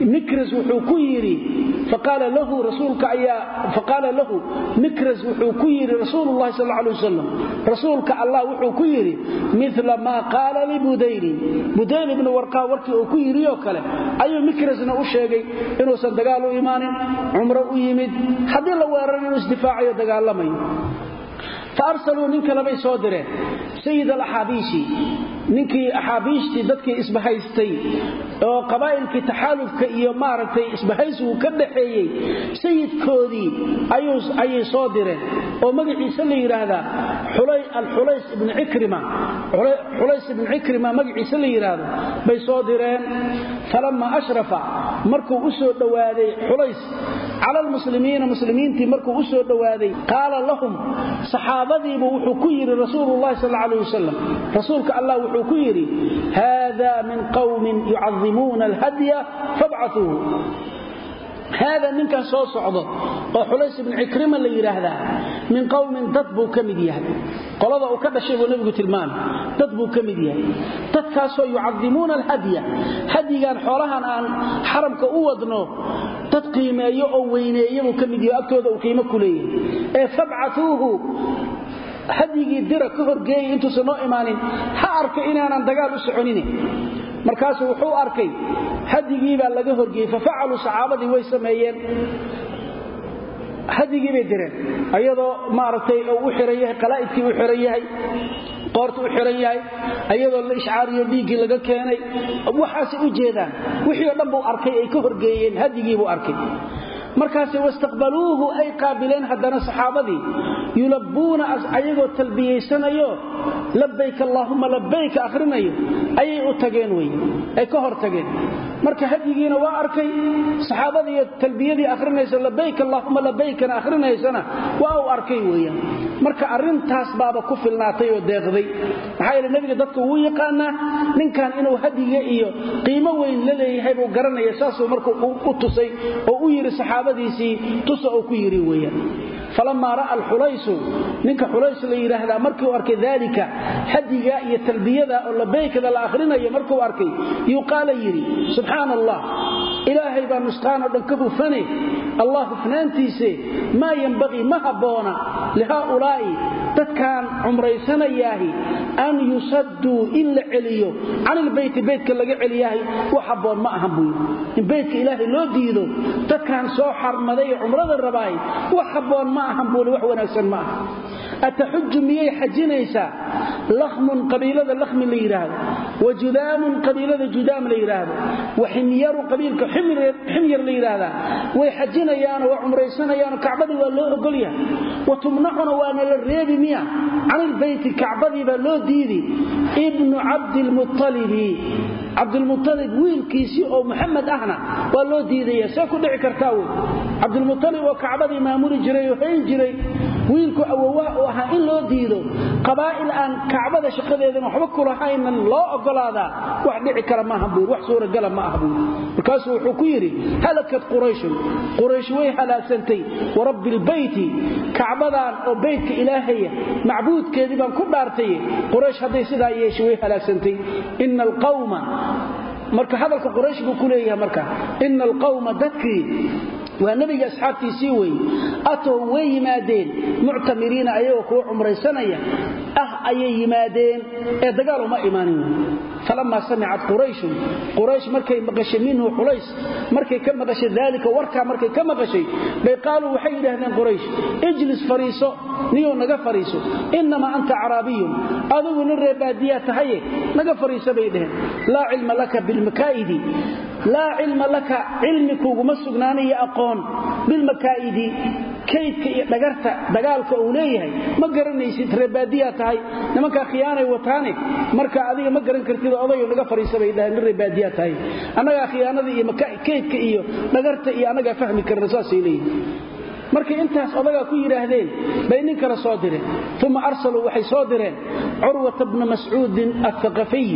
mikras wuxuu ku yidhi faqaala lahu rasuulka ayaa faqaala lahu mikras wuxuu ku yidhi rasuulu llahi sal alay wasalam rasuulka allah wuxuu ku yidhi mila maa qaala libudaylin budayl ibni warqaa warkii uu ku yidhi oo kale ayuu mikrasna u sheegay inuusan dagaal u imaanin cumro u yimid haddii la weeraran inuu isdifaacayo faarsaluu nin kalebay soo direen sayid alaxaabiishi ninkii axaabiishtii dadkii isbahaystay oo qabaa'ilkii taxaalufka iyo maaragtay isbahaysigu ka dhaxeeyey sayidkoodii ayay soo direen oo magaciisa la yidhaahdaa alxulays ibni cikrima xulays ibni cikrima magaciisa la yidhaahdo bay soo direen falammaa ashrafa markuu u soo dhowaaday xulays cala almuslimiina muslimiintii markuu u soo dhowaaday qaala lahum saxaabadiibu wuxuu ku yidhi rasuulu llahi sal alay wasalam rasuulka allah wuxuu ku yidhi haada min qawmin yucadimuuna alhadya fabcauuhu haada ninkan soo socdo oo xulays ibnu cikrima la yidhaahdaa min qowmin dad buu ka mid yahay qolada uu ka dhashay buu nebigu tilmaamay dad buu ka mid yahay dadkaasoo yucadimuuna alhadya hadyigan xoolahan aan xaramka u wadno dad qiimeeyo oo weyneeya buu ka mid yahay agtooda uu qiimo ku ee fabcauuhu hadyigii dira ka horgeeyay intuusan noo imaanin ha arka inaanan dagaal u soconine markaasuu wuxuu arkay hadyigii baa laga horgeeyey fafacaluu saxaabadii way sameeyeen. Hadyigii bay direen ayadoo maaragtay u xiran yahay qalaa'idkii u xiran yahay qoorta u xiran yahay ayadoo la ishcaariyo dhiiggii laga keenay. Waxaasay u jeedaan wixii o dhan buu arkay ay ka horgeeyeen hadyigii buu arkay markaas wastaqbaluuhu ay qaabileen haddana saxaabadii yulabbuuna ayagoo talbiyaysanayo labayk allaahumma labayka akhrinayo ayay u tageen wey ay ka hor tageen marka hadyigiina waa arkay saxaabadiiyo talbiyadii akhrinaysa labayk allaahumma labaykana akhrinaysana waa uu arkay weeyaan. Marka arrintaas baaba ku filnaatay oo deeqday. Maxaa yeele nebiga dadka wuu yaqaanaa ninkan inuu hadyiga iyo qiimo weyn la leeyahay buu garanaya saasuu marka u tusay oo u yidhi saxaabadiisii tusa uu ku yidhi weeyaan. Falamaa ra'a alxulaysu ninka xulays la yidhaahdaa markii uu arkay daalika hadiga iyo talbiyada oo labaykada la akhrinayo markuu arkay yuu yidhi subxaana allah ilaahay baa nusqaan oo dhan ka hufane allah hufnaantiise maa yenbaqii ma habboona lihaaulaa'i dadkaan cumraysanayaahi an yusadduu in la celiyo. Can ilbeyti beytka laga celiyaahi wax habboon ma ahan yidhi in beytka ilaahay loo diido dadkaan soo xarmaday ee cumrada rabaahi wax habboon ma ahan wax wanaagsan ma ataxuju miyay xajinaysaa lahmun qabiilada lahmi la yidhaahdo wa judaamun qabiilada judaam la yidhaahdo wa ximyaru qabiilka ximyar la yidhaahdaa way xajinayaano waa cumraysanayaano kacbadii waa loo ogolyahay wa tumnacuna waana la reebi miya can ilbeyti kacbadii baa loo diidi ibnu cabdilmualibi cabdilmualib wiilkiisii oo muxamed ahna waa loo diidaya see ku dhici kartaa wiilku awowaha u ahaa in loo diido. Qabaa'il aan kacbada shaqadeedan waxba kulahaynan loo ogolaadaa wax dhici kara maaha buur wax suuragala ma buur. Markaasuu wuxuu ku yidhi halakad qurayshun quraysh way halaagsantay warabbi kacbadan oo beytka ilaahaya macbuudkeedii baan ku dhaartaye quraysh hadday sidaa yeeshay way halaagsantay ina alqawma marka hadalka quraysh buu ku leeyahay marka ina alqawma dadkii waa nebiga asxaabtiisii wey atow way yimaadeen. Muctamiriina ayagoo kuwa cumraysanaya. Ah ayay yimaadeen. Ee dagaal uma imaanin. Falamaa samicat qurayshun. Quraysh markay maqashay minhu xulays markay ka maqashay daalika warkaa markay ka maqashay bay qaaluu waxay yidhaahdeen quraysh ijlis fariiso. Niyou naga fariiso. Innamaa anta caraabiyun. Adigu nin reebaadiyaa tahaye. Naga fariiso bay dheheen laa cilma laka bilmakaa'idi laa cilma laka cilmi kuuguma sugnaanayo aqoon bilmakaa'idi kaydka iyo dhagarta dagaalka uu leeyahay ma garanaysid reebaadiyaa tahay. Nimankaa khiyaanay wataane marka adiga ma garan kartid odayo naga fariisa bay dhaheen nin reebaadiyaa tahay. Annagaa khiyaanada iyo kaydka iyo dhagarta iyo annagaa fahmi karna saasay markay intaas odagaa ku yidhaahdeen bay nin kale soo direen. Uma arsaluu waxay soo direen curwata bna mascuudin athaqafiy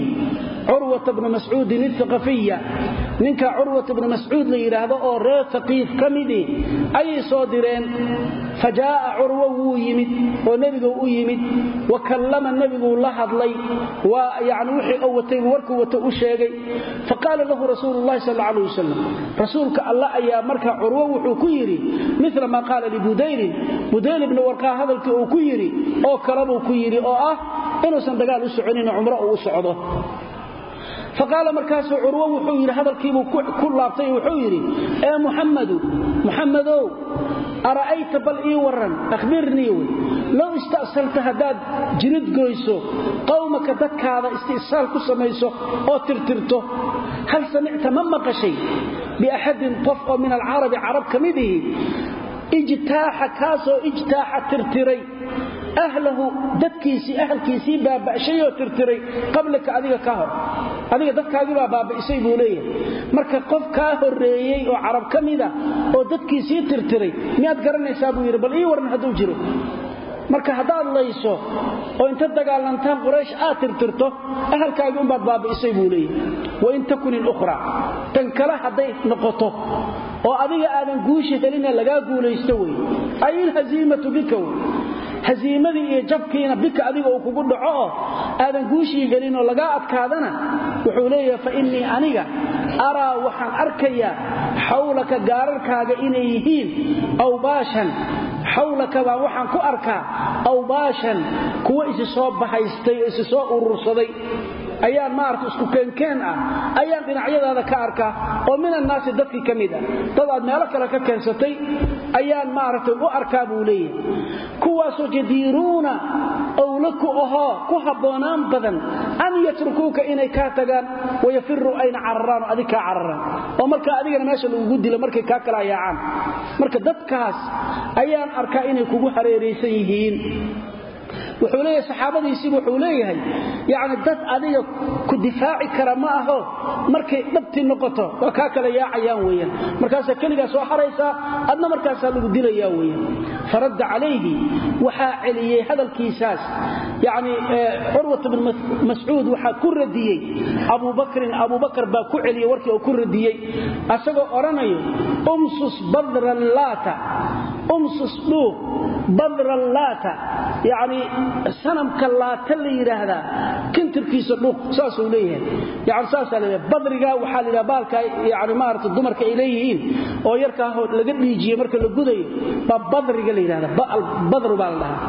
curwata bna mascuudin athaqafiya ninka curwata bna mascuud la yidhaahdo oo reer taqiif ka midii ayay soo direen. Fa jaa'a wuu yimid oo nebigu u yimid. Wa kallama la hadlay. Yani wixii u watay warkuu wata u sheegay. Fa qaala lahu rasuulu llahi sal alay rasuulka alla ayaa marka curwo wuxuu ku yidhi mila ma qaala libudayrin budayl ibni warqaa hadalkii uu ku yidhi oo kalebuu ku yidhi oo ah inuusan dagaal u soconin cumro uu u socdo faqaala markaasuu curwo wuxuu yidhi hadalkiibuu ku laabtay wuxuu yidhi ee muxammadu muxammadow ara'ayta bal ii warran akhbirnii wey low ista'salta haddaad jirid goyso qawmaka dadkaada isti'saal ku samayso oo tirtirto hal samicta ma maqashay? Biaxadin qof oo min alcarabi carab ka kaasoo ijtaaxa tirtiray ahlahu dadkiisii ahalkiisii baaba'shay oo tirtiray qablaka adiga ka hor. Adiga dadkaagii baa baaba'isay buu leeyahay. Marka qof kaa horreeyey oo carab ka mida oo dadkiisii tirtiray miyaad garanaysaa buu yidhi bal ii waran hadduu marka haddaad layso oo inta dagaalantaan quraysh aad tirtirto ahalkaagii umbaad baabi'isay buu leeyahay. Wain takun ilukhra tan kale hadday noqoto oo adiga aadan guushi helina lagaa guulaysto wey ay ilhaziimatu bika haziimadii iyo jabkiina bika adiga uu kugu dhaco oo aadan guushii helin oo lagaa adkaadana wuxuu leeyahay fa innii aniga araa waxaan arkayaa xawlaka gaararkaaga inay yihiin awbaashan xawlaka baan waxaan ku arkaa awbaashan kuwa isi soo bahaystay oo isi soo urursaday ayaan maarata isku keenkeen ah. Ayaan dhinacyadaada ka arkaa oo min annaasi dadkii ka mid ah. Dad aad meelo kale ka keensatay ayaan maaragtay u arkaa buu leeyahay. Kuwaasoo jadiiruuna owla ku ahoo ku habboonaan badan an yatrukuuka inay kaa tagaan wayafiruu ayna cararaan oo adig kaa cararaan. Oo markaa adigana meesha lagugu dilo markay kaa kala ayaacaan marka dadkaas ayaan arkaa inay kugu hareeraysan yihiin wuxuu leeyahay saxaabadiisiibu wuxuu leeyahay yacni dad adiga ku difaaci kara ma aho markay dhabti noqoto. Waa kaa kala yaacayaan weeyaan. Markaasaa keligaa soo xaraysaa adna markaasaa lagu dilayaa weeyaan. Faradda calayhi waxaa celiyey hadalkiisaas. Yacni curwat bin mascuud waxaa ku radiyey abubakrin abubakar baa ku celiyey warkii oo ku radiyey. Asagoo odhanayo umsus badra laata umsus dhuuq badra laata yacni sanamka laata la yidhaahdaa kintirkiisa dhuuq saasuu leeyahay. Yani saasaa leeyahay badriga waxaa la yidhaha baalka yani maarata dumarka ay leeyihiin oo yarkaa laga dhiijiye marka la gudayo baa badriga la yidhahda badru baa la dhahaa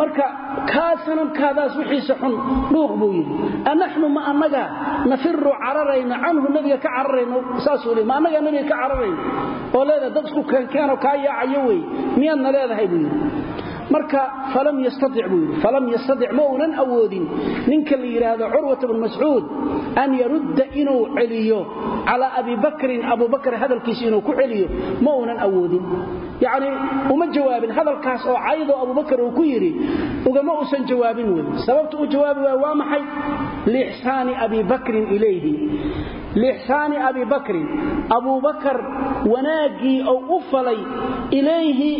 marka kaa sanamkaadaas wixiisa xun dhuuq buu yidhi. Anaxnu ma annaga nafiru cararayno canhu nabiga ka cararayno? Saasuu le ma annagaa nabiga ka cararayno? Oo leedahay dad isku keenkeenoo kaa yaacayo wey miyaadna leedahay? buu yidhi marka falam yastaic buu yidhi. Falam yastaic ma uunan ninka la yidhaahdo curwata bnu mascuud an yarudda inuu celiyo calaa abi bakrin abubakr hadalkiisa inuu ku celiyo ma uunan awoodin. Uma jawaabin hadalkaas oo caydoo abubakar uu ku yidhi ugama uusan jawaabin wey sababta u jawaabi waay waa maxay? Liixsaani abi bakrin ilayhi. Liixsaani abi bakrin. Abubakar wanaaggii ou u falay ilayhi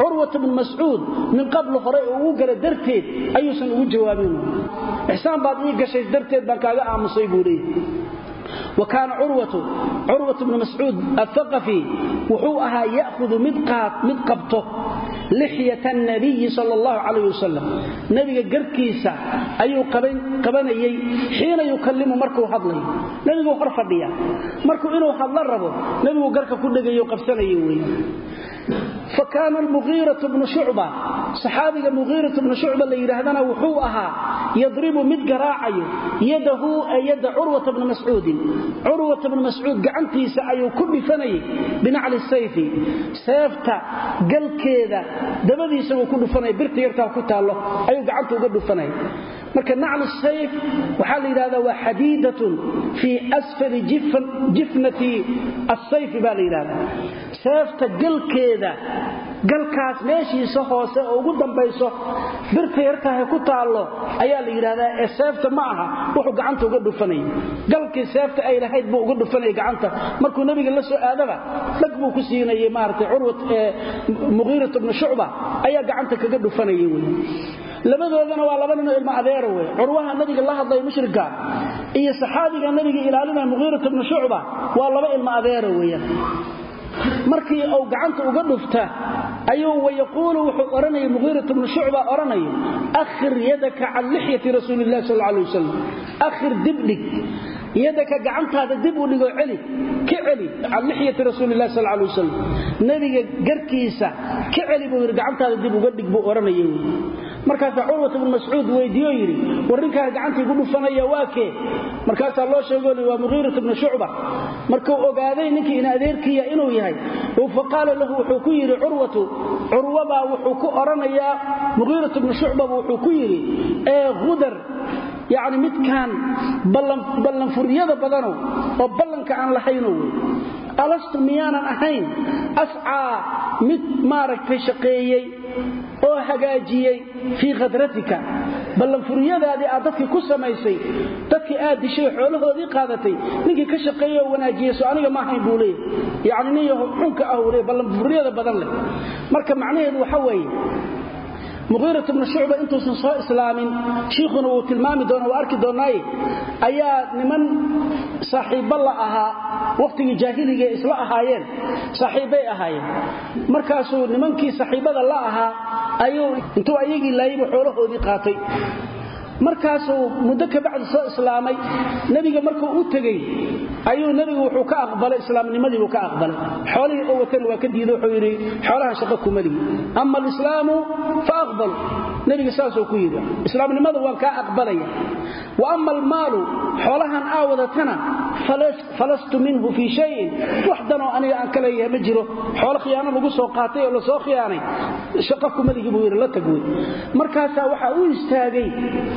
curwata bnu mascuud min qablu horay oo ugu gala darteed ayuusan ugu jawaabin. Ixsaan baad ii gashay darteed baan kaaga aamusay buu curwatu curwatu bnu mascuud athaqafi wuxuu ahaa ya'hudu mid qabto lixyata annabiyi sal allahu calayh wasalam nebiga garkiisa ayuu qabanayay xiina yukallimu markuu hadlayo nebiguu hor fadhiya. Markuu inuu hadlo rabo nebiguu garka ku dhegayo qabsanaya weeye fakaana muiirau bnu shucba saxaabiga muiiratu bnu shucba la yidhaahdana wuxuu ahaa yadribu mid garaacayo yadahu yada curwata bni mascuudin curwata bni mascuud gacantiisa ayuu ku dhifanayay binacli sayfi seefta galkeeda dabadiisa buu ku dhufanaya birta yartaa ku taallo ayuu gacanta uga marka naclu sayf waxaa la yidhahdaa waa xadiidatun fii asfali jifnati asayfi baa la yidhahdaa. Seefta galkeeda galkaas meeshiisa hoose oo ugu dambayso birta yartahay ku taallo ayaa la yidhahdaa ee seefta ma aha wuxuu gacanta uga dhufanaya galkii seefta ay lahayd buu uga dhufanaya gacanta. Markuu nebiga la soo aadaba dhag buu ku siinayay maaragtay curwat muqiirat bnu shucba ayaa gacanta kaga dhufanaya wey labadoodana waa laba ninoo ilmo adeera wey curwaha nabiga la hadlaya mushrika iyo saxaabiga nabiga ilaalinaya muqiirat bnu shucba waa laba ilmo adeera weeyaan markii uu gacanta uga dhufta ayuu wayaquulu wuxuu odhanaya muqiirat bnu shucba odhanayo akhir yadaka can lixyati rasuuli illahi sal alay wasalam akhir dibdhig yadaka gacantaada dib u dhigo celi ka celi can lixyati rasuulilah sal alay wasalam nebiga garkiisa ka celi buu yidhi gacantaada dib uga dhig buu odhanaya markaasaa curwat bnu mascuud weydiiyo yidhi war gacantii ku dhufanaya waa markaasaa loo sheego waa muqiirat bnu shucba. Markuu ogaaday ninkii in adeerkiya inuu yahay faqaala lahu wuxuu ku yidhi curwatu curwabaa wuxuu ku odhanayaa muqiirat bnu shucbaba wuxuu ku yidhi ee hudar yacni midkaan ballanfuryada badano oo ballanka aan lahayno wey. Alastu miyaanan ahayn ascaa mid maaragtay shaqeeyey oo hagaajiyey fii khadratika. Ballanfuryadaadii aad dadkii ku samaysay dadkii aad dishay xoolahoodii qaadatay ninkii ka shaqeeyey oo wanaajiyey so aniga ma ahayn buu leeyahy yacni nin yaho xunka ah uu leey ballanfuryada badan leh. Marka macnaheedu waxa muqiirat bnu shucba intuusan soo islaamin shiikhuna wuu tilmaami doona waa arki doonaaye. Ayaa niman saaxiibba la ahaa wakhtigii jaahiliga isla ahaayeen saaxiibbay ahaayeen. Markaasuu nimankii saaxiibbada la ahaa ayuu intuu ayagii laayibuu xoolahoodii qaatay markaasuu muddo kabacdi soo islaamay nebiga markuu u tegey ayuu nebigu wuxuu ka aqbalay islaamnimadiibuu ka aqbalay. Xoolihii oo watana waa ka diiday wuxuu yidhi xoolahan shaqo kuma lihi ama alislaamu fa aqbalu nebiga saasuu ku yidhi islaamnimada waan kaa aqbalaya wa ama almaalu xoolahan aa wadatana falastu minhu fii shayin. Wax danoo aniga aan ka leeyahay ma jiro. Xoolo khiyaano lagu soo qaatay oo la soo khiyaanay shaqo kuma lihi buu yidhi la tag markaasaa waxaa u istaagay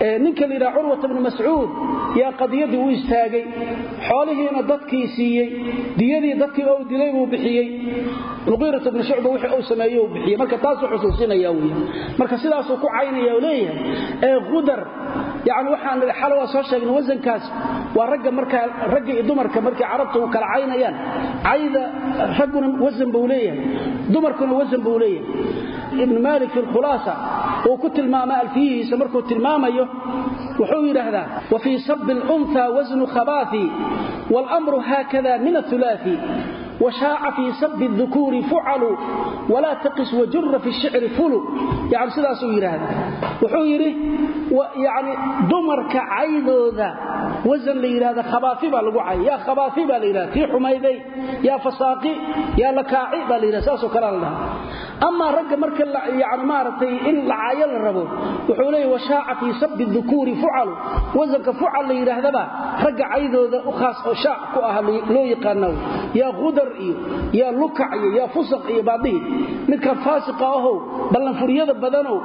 ninka la yidhaha curwata bnu mascuud yaa qadiyadii istaagay xoolihiina dadkii siiyey diyadii dadkii ou dilay buu bixiyey. Muqiirat bnu shucba wixii uu sameeye uu bixiyey. Marka taasuu xusuusinaya wey marka sidaasuu ku caynaya leeyahay ee hudar yani waxaan xal waa soo sheegnay wasankaas. Waa ragga markaa ragga iyo dumarka markay carabta u kala caynayaan cayda ragguna wasan buu dumarkuna wasan buu leeyahay. Malik fi khulaasa uu ku tilmaama alfiyihiisa markuu tilmaamayo wuxuu yidhaahdaa wa fii sabi اlunha wasnu khabaafi wاlmru haakada min aulaafi washaaca fii sabi اdukuuri fucalu walaa taqis wajura fi shicri fulu yani sidaasuu yidhaahda wuxuu yidhi yani dumarka caydooda wasan la yidhahda khabaafi baa lagu cay yaa khabaafi baa la yidhahda tii xumayday yaa fasaaqi yaa lakaaci baa la yidhahda saasoo kalea la dhaha amaa ragga marka yani maaragtay in lacaayo la rabo wuxuu leeya washaaca fii sabbi dukuuri fucalu wasanka fucal la yidhaahdaba ragga yaa khudar iyo yaa lukac iyo yaa fusaq iyo baadihi midkan faasiqa ahow ballanfuryada badanow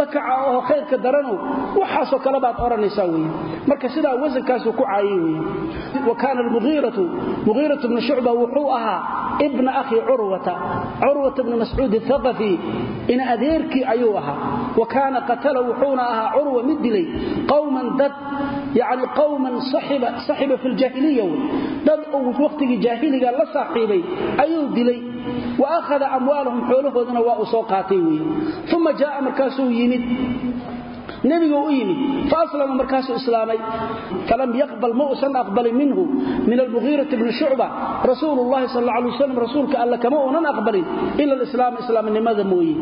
lakaca aho khayrka daranow waxaasoo kale baad odhanaysaa wey marka sidaa wasankaasuu ku caayay wey wa kaana almuhiiratu muhiiratu bnu shucba wuxuu ahaa ibna akhi curwata. Curwata bni mascuud athaqafi in adeerkii ayuu ahaa. Wa kaana qatala wuxuuna ahaa curwa mid dilay qowman dad yani qowman saxiba fi ljaahiliya dad uu wakhtigii jaahiliga la saaxiibay ayuu dilay. Wa akhada amwaalahum xoolahoodana waa uu soo qaatay wey uma jaaa markaasuu yimid nebigu u yimid faaslama markaasuu islaamay falam yaqbal ma usan aqbalin minhu min almuhiirati bni shucba rasuulu llahi sal alla alay wasalam rasuulka alle kama uunan aqbalin ila alislaam islaamnimada mooye.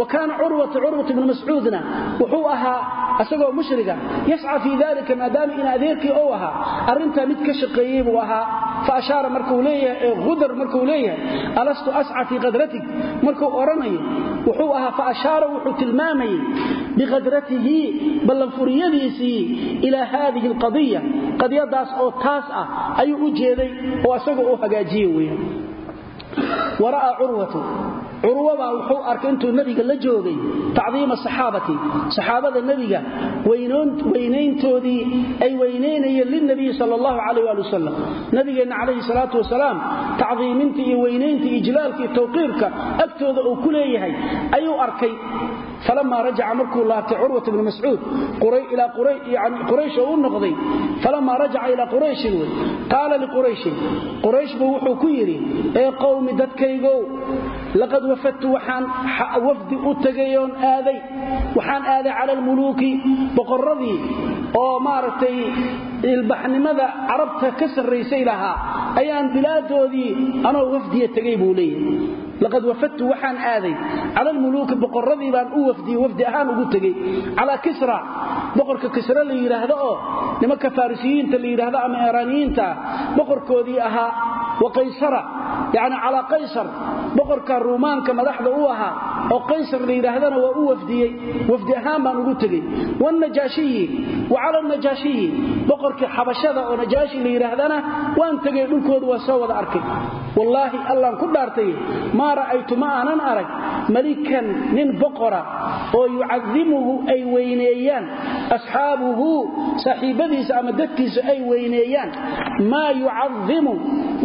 Wa kaana curwata curwata bnu mascuudna wuxuu ahaa asagoo mushriga yasca fii dalika maadaama in adeerkii ou ahaa arrintaa mid ka shaqeeyey buu ahaa. Fa ashaara markuu leeyahay ee hudar markuu leeyahay alastu asca fii qadratik? Markuu odhanayo wuxuu ahaa fa ashaara wuxuu tilmaamayey biqadratihi ballanfuriyadiisii ilaa haadihi alqadiya qadiyadaas oo taas ah ayuu u jeeday oo asaga uu hagaajiye weya wara'aa curwatu curwabaa wuxuu arkay intuu nebiga la joogay tacdiima saxaabati. Saxaabada nebiga weynayntoodii ay weynaynayeen lilnabiyi sal allahu calayh waali wasalam nabigeenna calayhi salaatu wasalaam tacdiiminta iyo weynaynta ijlaalka iyo tawqiirka agtooda uu ku leeyahay ayuu arkay. Falamaa rajaca markuu laabtay curwat bnu mascuud quraysh oo u noqday. Falamaa rajaca ilaa qurayshin wey qaala liqurayshin quraysh buu wuxuu ku yidhi ee qowmi dadkaygow laqad wafadtu waxaan wafdi u tegayoon aaday. waxaan aaday cala almuluuki boqorradii oo maaragtay ilbaxnimada carabta ka sarraysay lahaa ayaan bilaadoodii anoo wafdiya tegay buu leeyahay laqad wafadtu waxaan aaday. cala almuluuki boqorradii baan u wafdiyey wafdi ahaan ugu tegey. calaa kisra boqorka kisra la yidhaahdo oo nimanka farisiyiinta la yidhaahdo ama eraaniyiinta boqorkoodii ahaa yacni calaa qaysar boqorka ruumaanka madaxda u ahaa oo qaysar la yidhaahdana waa u wafdiyey. Wafdi ahaan baan ugu tegey. Wanajaashiyi wa cala najaashiyi boqorkii xabashada oo najaashi la yidhaahdana waan tegey dhulkoodu waa soo wada arkay. Wallaahi allaan ku dhaartay maa ra'aytu ma aanan arag malikan nin boqora oo yucadimuhu ay weyneeyaan asxaabuhu saaxiibadiisa ama dadkiisa ay weyneeyaan. Maa yucadimu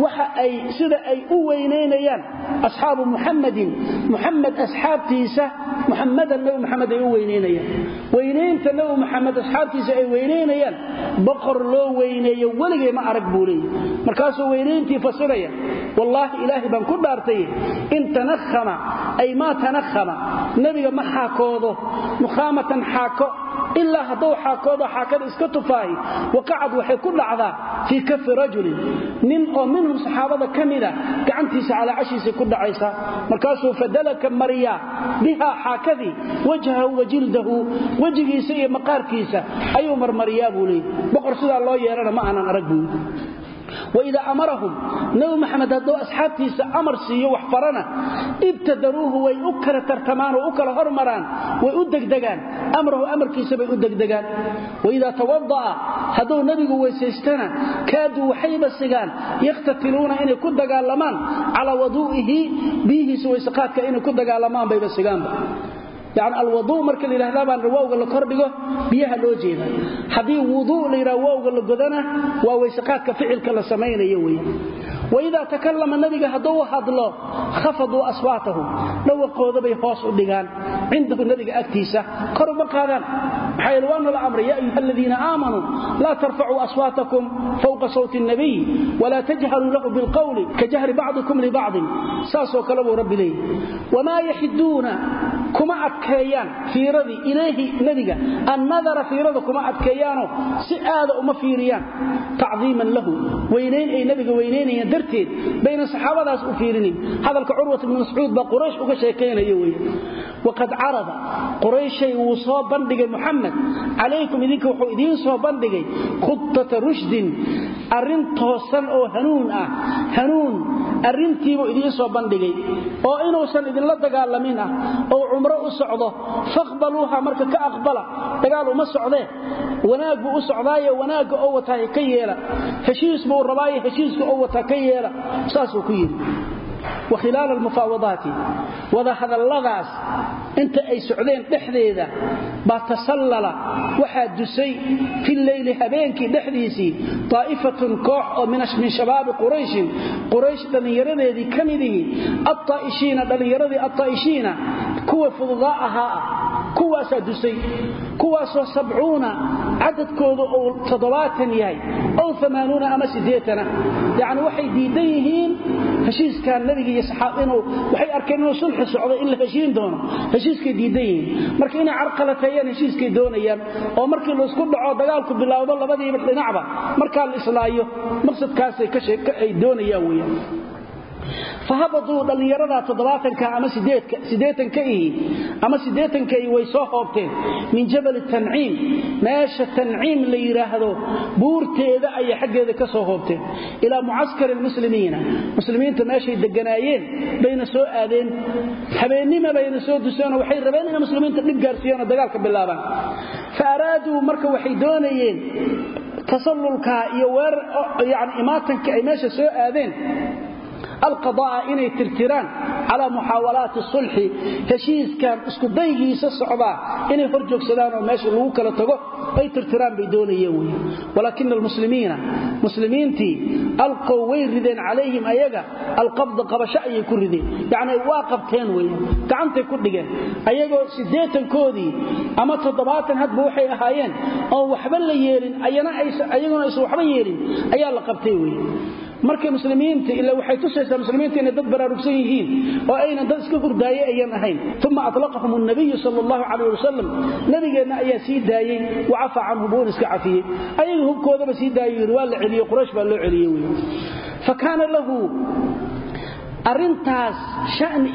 waxa ay sida ay u weynaynayaan asxaabu muxamadin muxamed asxaabtiisa muxamadan nabi muxamed ay u weynaynayaan weynaynta nabi muxamed asxaabtiisa ay weynaynayaan boqor loo weyneeyo weligay ma arag buu leeyahy markaasuu weynayntii fasiraya wallaahi ilaahay baan ku dhaartay in tanahama ay maa tanahama nebiga ma xaakoodo nukhaamatan xaako ilaa hadduu xaakoodo xaakada iska tufaahi waqacad waxay ku dhacdaa fii kafi rajulin. Nin oo minhum saxaabada ka mida gacantiisa calaa mariyaa bihaa xaakadii wajhahu wa jildahu wejigiisa iyo maqaarkiisa ayuu marmariyaa buu leeyay boqor sidaa loo yeelana ma aanan arag buu waidaa amarahum nabi maxamed hadduu asxaabtiisa amar siiyo wax farana ibtadaruuhu way u kala tartamaan oo u kala hormaraan way u degdegaan. Amrahu amarkiisa bay u degdegaan. Waidaa tawada'a hadduu nebigu weysaystana kaaduu waxayba sigaan yakhtatiluuna inay ku dagaalamaan calaa waduu'ihi biyihiisa weyseqaadka inay ku dagaalamaan sigaanba yani alwuduu marka layidhahdaa baan waawga la kordhigo biyaha loo jeeda haddii wuduu la yidhaha waawga la godana waa weyseqaadka ficilka la samaynayo wey waidaa takallama nabiga hadduu hadlo khafaduu aswaatahum dhawaqoodabay hoos u dhigaan. Cindahu nabiga agtiisa kor uma qaadaan. Maxaa yeele waana la amray yaa ayuha aladiina aamanuu laa tarfacuu aswaatakum fowqa sawti nabiy walaa tajharuu lahu bilqowli ka jahri bacdikum libacdin saasoo kale buu rabbi leeyahy wamaa yaxiduuna kuma adkeeyaan fiiradii ilayhi nebiga. Annadara fiirada kuma adkeeyaanoo si aada uma fiiriyaan. Tacdiiman lahu weynayn ay nebiga weynaynayaan darteed bayna saxaabadaas u fiirinin. Hadalka curwat ibnu mascuud baa quraysh uga sheekaynayo wey waqad carada qurayshay wuu soo bandhigay muxamed calaykum idinka wuxuu idiin soo bandhigay khudata rushdin arrin toosan oo hanuun ah. Hanuun arrintiibuu idiin soo bandhigay. Oo inuusan idinla dagaalamin ah oo cumro u socdo faqbaluuha marka ka aqbala dagaal uma socdee wanaag buu u socdaaye wanaagga oo wataa ka yeela. Heshiis buu rabaaye heshiiska oo wataa ka yeela. Saasuu ku yidhi wakhilaala almufaawadaati wadahadalladaas inta ay socdeen dhexdeeda baa tasallala waxaa dusay fi leyli habeenkii dhexdiisii daa'ifatun koox oo min shabaabi qurayshin quraysh dhallinyaradeedii ka midihii attaa'ishiina dhallinyaradii attaa'ishiina kuwa fududaa ahaa ah kuwaasaa dusay kuwaasoo sabcuuna cadadkooda uu toddobaatan yahay ow amaanuuna ama siddeetana yacni waxay diidan yihiin heshiiskan nabiga iyo saxaabinuu waxay arkeen inuu sulxi socdo in la heshiin doono heshiiskay diidan yihiin marka inay carqalateeyaan heshiiskay doonayaan oo markii la isku dhaco dagaalku bilaawdo labadiiba dhinacba markaa la islaayo maqsadkaasay ay doonayaan weeyaan fahabaduu dhallinyaradaa toddobaatanka ama sideetanka ihi ama siddeetanka ihi way soo hoobteen min jabali tanciim meesha tanciim la yidhaahdo buurteeda ayay xaggeeda ka soo hoobteen ilaa mucaskari lmuslimiina muslimiinta meeshay deganaayeen bayna soo aadeen habeennima bayna soo duseenoo waxay rabeen inay muslimiinta dhib gaarsiiyaanoo dagaalka bilaabaan fa araaduu marka waxay doonayeen tasallulka iyo weerar yani imaatanka ay meesha soo aadeen alqada'a inay tirtiraan calaa muxaawalaati sulxi heshiiskan iskudaygiisa socdaa inay hor joogsadaan oo meesha lagu kala tago ay tirtiraan bay doonayeen wey walaakina almuslimiina muslimiintii alqow way rideen calayhim ayaga alqabda qabasho ayay ku rideen. Yacni waa qabteen gacantay ku dhigeen. Ayagoo siddeetankoodii ama toddobaatan hadba waxay ahaayeen oon waxba la yeelin ayaguna aysan waxba yeelin ayaa la qabtay wey markay muslimiinta ila waxay tusaysaa muslimiinta inay dad baraarugsan yihiin oo aynan dad iska hurdaaye ayan ahayn. Uma atlaqahum nabiyu sal allahu calayh wasalam nabigeenna ayaa sii daayey wacafa canhum wuuna iska cafiyey. Ayaga hubkoodaba sii daayo yidhi waa la celiyey quraysh baa loo celiyey wey fa kaana lahu arintaas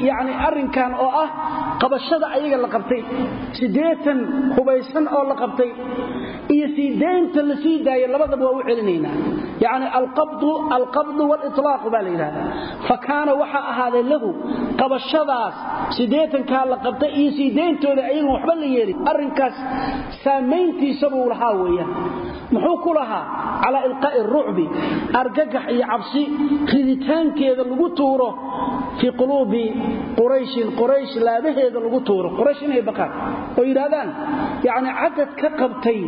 yani arinkan oo ah qabashada ayaga la qabtay siddeetan hubaysan oo la qabtay iyo siidaynta la sii daaya labadaba waa u celinaynaa. Yani alqabdu waliطlaaqu baa la yidhahda fa kaana waxaa ahaaday lahu qabashadaas siddeetankaa la qabtay iyo siidayntooda ayagan waxba la yeelin. Arrinkaas saamayntiisabuu lahaa weeyaan. Muxuu ku lahaa? Calaa ilqaa'i rucbi argagax iyo cabsi riditaankeeda lagu tuuro fii quluubi qurayshin quraysh laabaheeda lagu tuuro quraysh inay baqaan oo yidhaahdaan yacni cadad ka qabtay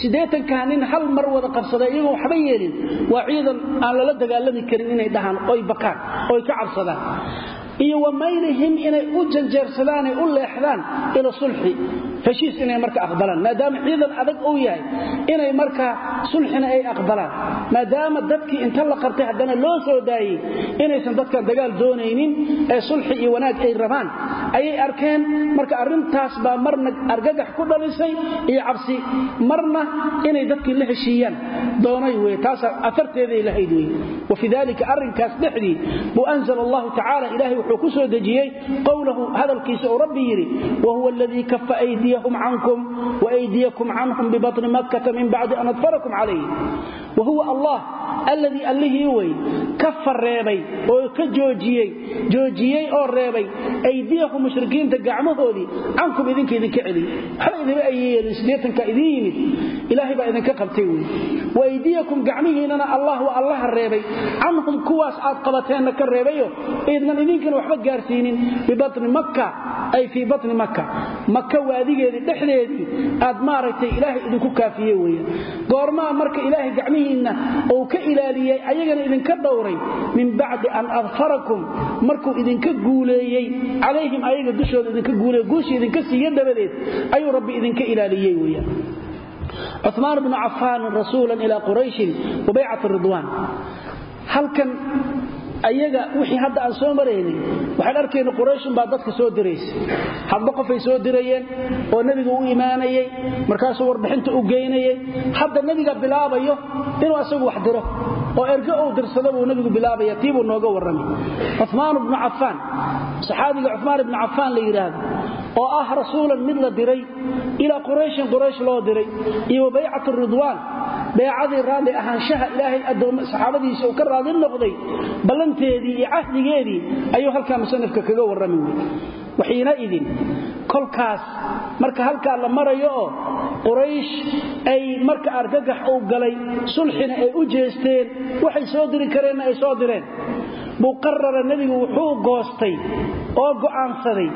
siddeetankaa nin hal mar wada qabsaday iyagoo waxba yeelin waa ciidan aan lala dagaalami karin inay dhahaan oy bakaan oy ka cabsadaan iyo wamaylihim inay u janjeersadaanay u leexdaan ila sulxi. Heshiis inay marka aqbalaan maadaama ciidan adag uu yahay inay marka sulxina ay aqbalaan. Maadaama dadkii inta la qabtay haddana loo soo daayey inaysan dadkan dagaal doonaynin ee sulxi iyo wanaag ay rabaan ayay arkeen. Marka arrintaas baa marna argagax ku dhalisay iyo cabsi. Marna inay dadkii la heshiiyaan. Doonay wey taasa afarteeday lahayd wey wafii dalika arrinkaas dhexdii buu anzala allahu tacaala ilahay wuxuu ku soo dejiyey qowlahu hadalkiisa uu rabbi yidhi wahuwa aladii kafa aydiyahum cankum waaydiyakum canhum bibatni makkata min bacdi an adfarakum calayh wahuwa allah alladii allihii wey kafa reebay oo ka joojiyey joojiyey oo reebay aydiyahum mushrikiinta gacmahoodii cankum idinka idinka celiyey waxba idima ay yeelin siddeetanka idiin yimid? Ilaahay baa idinka qabtay wey. Waaydiyakum gacmihiinana allah waa allaha reebay. Canhum kuwaas aad qabateenna ka reebayo idnan idinkana waxba gaarsiinin. Bibatni makka ay fii batni makka. Maka waadigeedii dhexdeedii aad maaragtay ilaahay idinku kaafiye weeye goormaa marka ilaahay gacmihiinna uu ka ilaaliyey ayagana idinka dhowray min bacdi an adfarakum markuu idinka guuleeyey calayhim ayaga dushooda idinka guuleey guushii idinka siiye dabadeed ayuu rabbi idinka ilaaliyey weeyaan. Cumaan bnu cafaanin rasuulan ilaa qurayshin wa baycat ridwaan. Halkan ayaga wixii hadda aan soo maraynin waxaan arkayna qurayshun baa dadka soo diraysa. Hadba qofay soo dirayeen oo nebiga u imaanayey markaasuu warbixinta u geynayey hadda nebiga bilaabayo inuu asagu wax diro oo ergo uu dirsado buu nebigu bilaabaya tiibuu nooga warramay. Cumaan bnu cafaan saxaabiga cumaan ibnu cafaan la yidhaahdo oo ah rasuulan mid la diray ilaa qurayshin quraysh loo diray iyo wa ridwaan beecadii raalli ahaanshaha ilaahay saxaabadiisa uu ka raali noqday ballanteedii iyo cahdigeedii ayuu halkaa musanifka kaga warrami wey waxiina idin kolkaas marka halkaa la marayo oo quraysh ay marka argagax uu galay sulxina ay u jeesteen waxay soo diri kareenna ay soo direen. Buu nebigu wuxuu goostay oo go'aansaday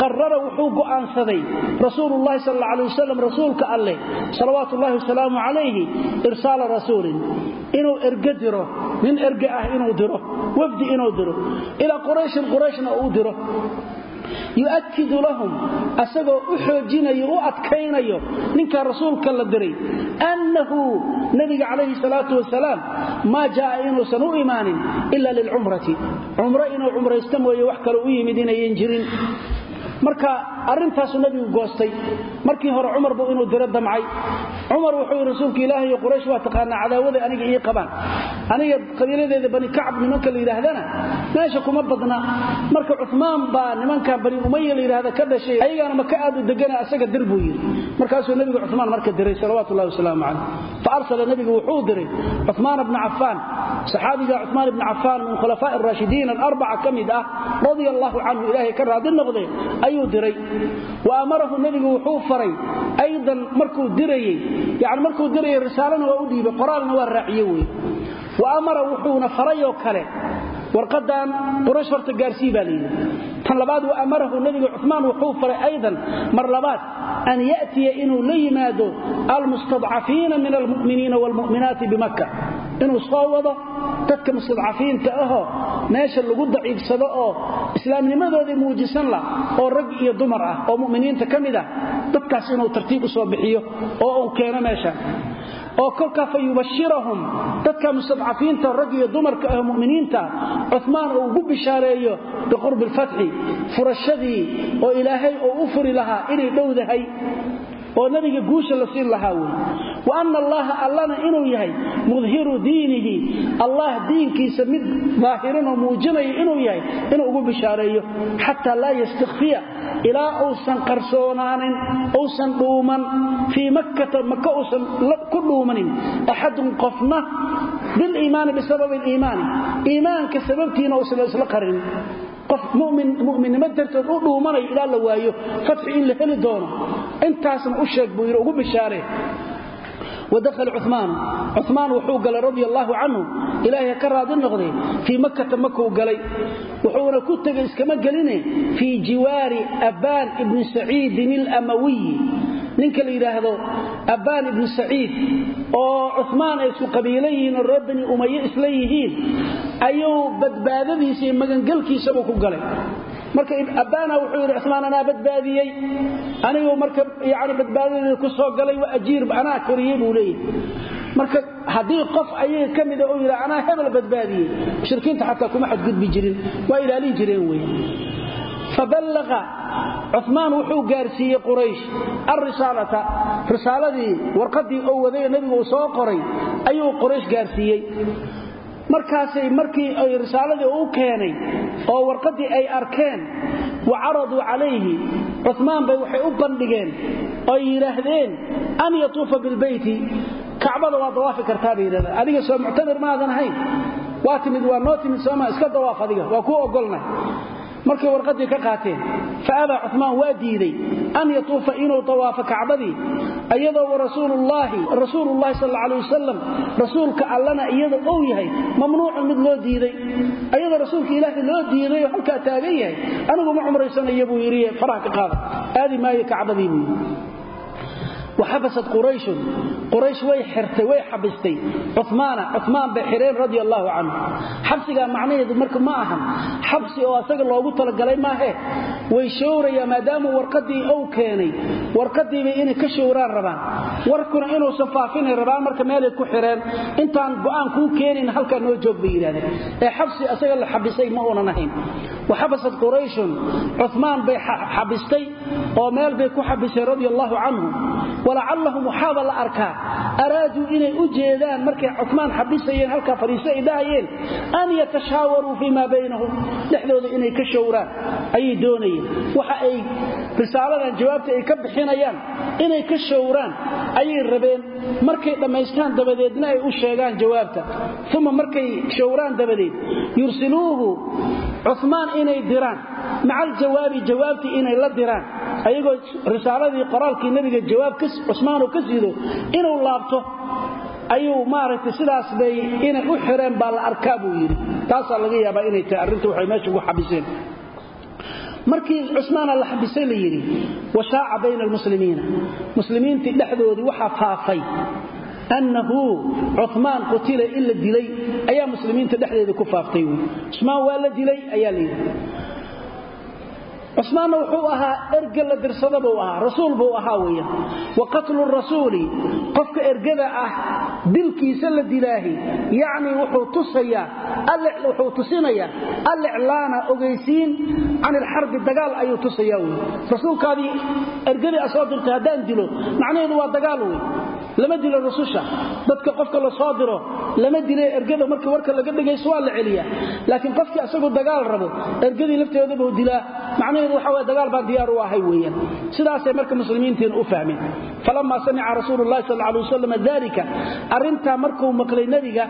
qarara wuxuu go'aansaday rasuululahi sal alla alay wasalam rasuulka alleh salawaatu ullahi wasalaamu calayhi irsaala rasuulin. Inuu erge diro nin erge ah inuu diro wafdi inuu diro ilaa qurayshin qurayshna uu diro. Yu'kidu lahum asagoo u xoojinayo u adkaynayo ninkaa rasuulka la diray annahu nabiga calayhi salaatu wasalaam maa jaaa inuusan u imaanin ila lilcumrati. Cumro inuu cumraysto mooye wax kale u yimid inayan jirin marka arrintaasuu nabigu goostay. Markii hore cumar buu inuu diro damcay. Cumar wuxuu yidhi rasuulka ilaahay iyo quraysh waa taqaanaa cadaawaday aniga ii qabaan. Aniga qabiiladeeda bani kacab nimanka la yidhaahdana meesha kuma badna. Marka cumaan baa nimanka bani umaya la yidhahda ka dhashay ayagaana maka aad u degana asaga dir buu yidhi. Markaasuu nebigu cumaan marka diray salawaatu ullahi wasalaamu calayh. Fa arsala nebigu wuxuu diray cumaan bna cafaan saxaabiga cumaan ibni cafaan min khulafaa'i araashidiin alarbaca ka mid ah radia allahu canhu ilaahay ka raadi noqde ayuu diray wa amarahu nebigu wuxuu faray aydan markuu dirayey yani markuu dirayay risaalana waa u dhiibay qoraalna waa raaciye wey wa wuxuuna farayoo kale warqadan quraysh horta gaarsii baa layidhi tan labaad wa amarahu nebiga cumaan wuxuu faray aydan mar labaad an ya'tiya inuu la yimaado almustadcafiina min almu'miniina waalmu'minaati bimakka. Inuu soo wado dadka mustadcafiinta ahoo meesha lagu daciifsado oo islaamnimadoodii muujisan lah oo rag iyo dumar ah oo mu'miniinta ka mid ah dadkaas inuu tartiib u soo bixiyo oo uu keeno meesha oo kolkaa fa yubashirahum dadka mustadcafiinta rag iyo dumarka ah mu'miniinta cumaan uu ugu bishaareeyo biqurbi alfatxi furashadii oo ilaahay uu u furi lahaa inay dhowdahay oo nabiga guusha la siin lahaa wey wa anna allaha allana inuu yahay mudhiru diinihi allah diinkiisa mid daahirinoo muujinaya inuu yahay inuu ugu bishaareeyo xataa laa yastakfiya ilaa uusan qarsoonaanin uusan dhuuman fii makkata maka uusan ku dhuumanin. Axadun qofna biliimaani bisababi aliimaani iimaanka sababtiina uusan isla qarin qof muminnimo darteed u dhuumanayo ilaa la waayo fatxi in la heli doono. Intaasna u sheeg buu yidhi ugu bishaaree wadakhala cumaanu cumaan wuxuu galay radia allaahu canhu ilaahay ka raadi noqday fii makkata makuu galay wuxuuna ku tegay iskama geline fii jiwaari abbaan ibni saciidin alamawiyi ninka la yidhaahdo abbaan ibnu saciid oo cumaan ay isku qabiilo yihiin oo reer bani umaye isla yihiin ayuu badbaadadiisa iyo magangelkiisabuu ku galay marka abbaana wuxuu yidhi cumaan anaa anigu marka yani badbaadadeeda ku soo galay waa ajiir anaa koriyey buu marka haddii qof ayaga ka mida uu yidha hebel badbaadiyey. Mushrikiinta xataa kuma xadgudbi jirin waa ilaalin jireen wey faballaqa cumaan wuxuu gaarsiiyey quraysh. Alrisaalata risaaladii warqadii oo waday nebigu soo qoray ayuu quraysh gaarsiiyey markaasay markii ay risaaladii u keenay oo warqadii ay arkeen wa caraduu calayhi. Cumaan bay waxay u bandhigeen oy yidhaahdeen an yatuufa bilbeyti kacbada waa dawaafi kartaa bay adiga soo muctamir maadan ahayn. Waa timid waa noo timid sooma iska dawaaf adiga. Waa kuu ogolnay markay warqadii ka qaateen fa abaa cumaan waa diiday an yatuufa inuu tawaafo kacbadii iyadoo rasuulullahi sal alay wasalam rasuulka allana iyada ou yahay mamnuucun mid loo diiday. Ayadoo rasuulka ilaahay loo diiday oo halkaa taagan yahay anigu ma cumraysanaya buu yidhi faraha ka qaada aadi maayo kacbadii buu yidhi waxabasat qurayshun quraysh. Way xirtay way xabistay. Cumaana cumaan bay xireen radia allaahu canhu xabsigaa macnaheedu marka ma ahan. Xabsi oo asaga loogu talagalay maahe. Way showrayaan maadaamuu warqadii ou keenay. Warqadiibay inay ka showraan rabaan. Warkuna inuusan faafinay rabaan marka meelay ku xireen. Intaan go'aan kuu keenayn halkaa noo joog bay yidhahdeen ee xabsi asaga la xabisay ma uunan ahayn. Waxabasat qurayshun cumaan bay xabistay oo meel bay ku xabisay allaahu canhu walacallahum waxaaba la arkaa araaduu inay u jeedaan markay cumaan xabisayeen halkaa fadhiiso ay dhahayeen an yatashaawaruu fii maa baynahum dhexdooda inay ka showraan ayay doonayeen. Waxa ay risaaladan jawaabta ay ka bixinayaan inay ka showraan ayay rabeen. Markay dhammaystaan dabadeedna ay u sheegaan jawaabta. Uma markay showraan dabadeed yursiluuhu cumaan inay diraan. Maca aljawaabi jawaabtii inay la diraan. Ayagoo risaaladii qoraalkii nebiga jawaab cusmaan uu ka siido inuu laabto ayuu maaragtay sidaas bay inay u xireen baa la arkaa buu yidhi. Taasaa laga yaabaa inay tahay arrinta waxay meesha ugu xabiseen. Markii cusmaana la xabisay la yidhi washaaca bayna muslimiintii dhexdoodii waxaa faafay annahu cumaan qutila in la dilay ayaa muslimiinta dhexdeeda ku faaftay wy cusmaan waa la dilay ayaa yidhi cusmaanna wuxuu ahaa erga la dirsada buu ahaa rasuul buu ahaa weyan wa qatlu rasuuli qofka ergada ah dilkiisa la dilaahi. Yacnii wuxuu tusinayaa aliclaana ogaysiin can ilxarbi dagaal ayuu tusayaa wey rasuulkaadii ergadii a soo dirtay haddaan dilo macnaheedu waa dagaal wey lama dilo rususha dadka qofka la soo diro lama dile ergada markii warka laga dhigayso waa la celiyaa. Laakiin qofkii asagoo dagaal rabo ergadii waxa w dagaal baan diyaar u ahay weeyaan. Sidaasay marka muslimiintiina u fahmeen falammaa samica rasuulu llahi sal alay wasalam dalika arrintaa markuu maqlay nebiga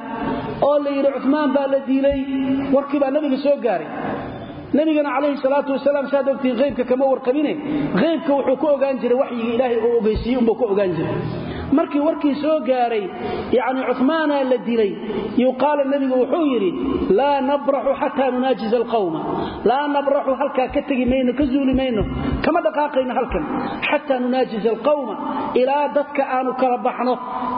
oo la yidhi cumaan baa la diilay warkii baa nebiga soo gaaray. Nabigana calayhi salaatu wasalaam saad ogtiin haybka kama warqabine haybka wuxuu ku ogaan jiray waxyiga ilaahay oo ogeysiiye unbuu ku ogaan jiray markii warkii soo gaaray yani cumaana la dilay yuqaala nebigu wuxuu yidhi laa nabraxu xataa nunaajiza alqawma. Laa nabraxu halkaa ka tegi mayno ka zuuli mayno kama dhaqaaqayno halkan. Xataa nunaajiza alqawma ilaa dadka aanu kala baxno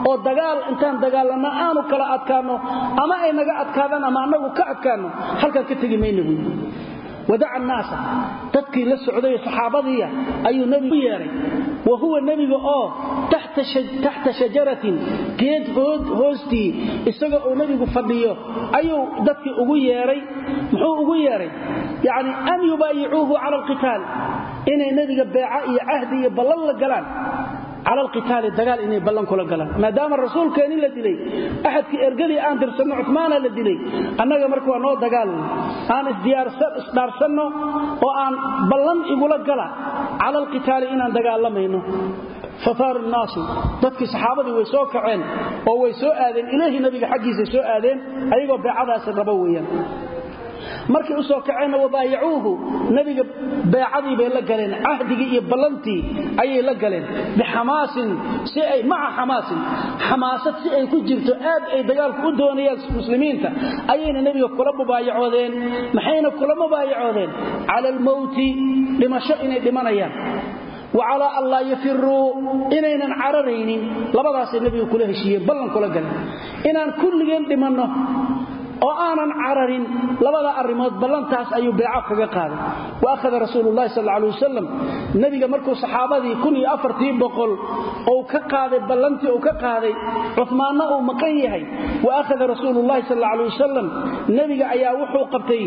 oo dagaal intaan dagaalanno aanu kala adkaanno ama ay naga adkaadaan ama annagu ka adkaanno halkaan ka tegi mayno buui wadaca annaasa dadkii la socday saxaabadiiya ayuu nebigu u yeedhay wa huwa nebiga oo taxta shajaratin geed hoostii isaga uu nebigu fadhiyo. Ayuu dadkii ugu yeedhay muxuu ugu yeedhay yacni an yubaayicuuhu cala alqitaal inay nebiga beeca iyo cahdi iyo ballan la galaan cala alqitaali dagaal inay ballan kula galaan. Maadaama rasuulkeeni la dilay axadkii ergadii aan dirsanno cumaana la dilay annaga marka waa noo dagaal aan isdhaarsanno oo aan ballan igula gala cala alqitaali inaan dagaalamayno. Fataar naasu dadkii saxaabadii way soo kaceen oo way soo aadeen ilaahi nabiga xaggiisa soo aadeen ayagoo beecadaasi rabo weeyaan markay u soo kaceenna wabaayacuuhu nabiga beecadii bay la galeen cahdigii iyo ballantii ayay la galeen bixamaasin si ay maca xamaasin xamaasad si ay ku jirto aad ay dagaalku u doonayaan muslimiinta ayayna nebiga kula mubaayacoodeen maxayna kula mubaayacoodeen? Cala almowti dhimasho inay dhimanayaan. Wacalaa an laa yafiruu inaynan cararaynin. Labadaasay nebiga kula heshiiyeen ballan kula galeen. Inaan kulligeen dhimanno oo aanan cararin labada arrimood ballantaas ayuu beeco kaga qaaday. Wa akhada rasuululahi sal alay wasalam nebiga markuu saxaabadii ou ka qaaday ballantii uu ka qaaday cumaanna uu maqan yahay. Wa akhada rasuululahi sal alay wasalam nebiga ayaa wuxuu qabtay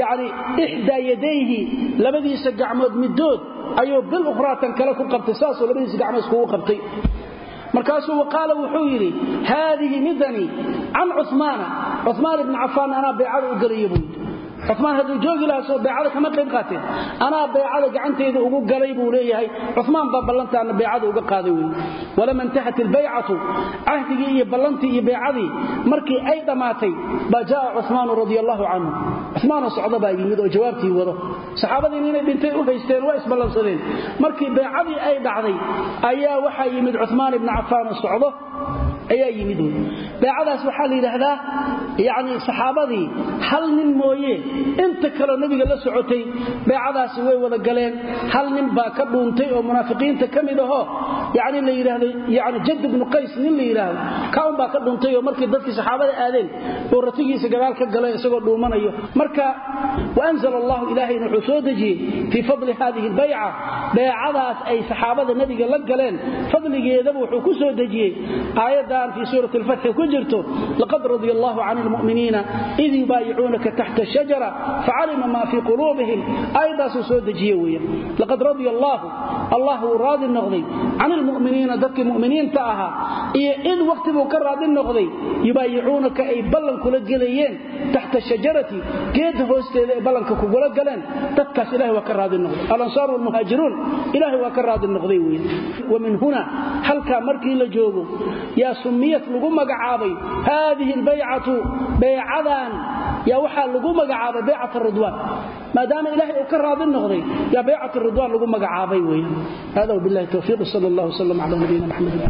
yani ixdaa yadayhi labadiisa gacmood midood ayuu bil ukhraatan kale ku qabtay saasuu labadiisa gacmood iskugu qabtay markaasuu waqaala wuxuu yidhi haadihi midani can cumaana cumaan ibni cafaan anaa beecada u gelaya buu yidhi cumaan hadduu joogi lahaa soo beecada kama qayb qaateen? Anaa beecada gacantayda ugu galay buu leeyahay. Cumaan baa ballantaana beecada uga qaaday wey walama intahat ilbaycatu cahdigii iyo ballantii iyo beecadii markii ay dhammaatay baa jaaa cumaanu radi allahu canhu cumaanoo socda baa yimid oo jawaabtii wado. Saxaabadiina inay dhintay u haysteen waa isballansadeen. Markii beecadii ay dhacday ayaa waxaa yimid cumaan ibni cafaanoo socdo ayaa yimid. Beecadaas waxaa la yidhaahdaa yani saxaabadii hal nin mooye inta kaleo nebiga la socotay beecadaasi way wada galeen. Hal nin baa ka dhuuntay oo munaafiqiinta ka mid ahoo yani la yidhaahdo yani jad ibnu qays nin la yidhaahdo kaun baa ka dhuuntay oo markii dadkii saxaabada aadeen oo ratigiisa gadaal ka galay isagoo dhuumanayo. Marka waanzala allahu ilaahayna wuxuu soo dejiyey fii fadli hadihi albayca beecadaas ay saxaabada nebiga la galeen fadligeedaba wuxuu ku soo dejiyey. Aayaddan fii suurati alfatxi ku jirto laqad radia allahu can lmuminiina id yubaayicuunaka taxta shajara facalima maa fii quluubihim. Aayaddaasuu soo dejiye weya laqad radia allaahu allah wuu raadi noqday can lmuminiina dadkii muminiinta ahaa iyo id waqti buu ka raadi noqday yubaayicuunaka ay ballan kula gelayeen taxta shajarati geedda hoosteeda ay ballanka kugula galeen dadkaas ilahay waa ka raadi noqday. Alansaaru walmuhaajiruun ilahay waa ka summiyat lagu magacaabay? Haadihi albaycatu baycadan yaa waxaa lagu magacaabay baycat ridwaan maadaama ilahay uu ka raadi noqday yaa baycat ridwaan lagu magacaabay weyan hada wbillahi towfiiq sal allah wslam cala nabiyina maxamed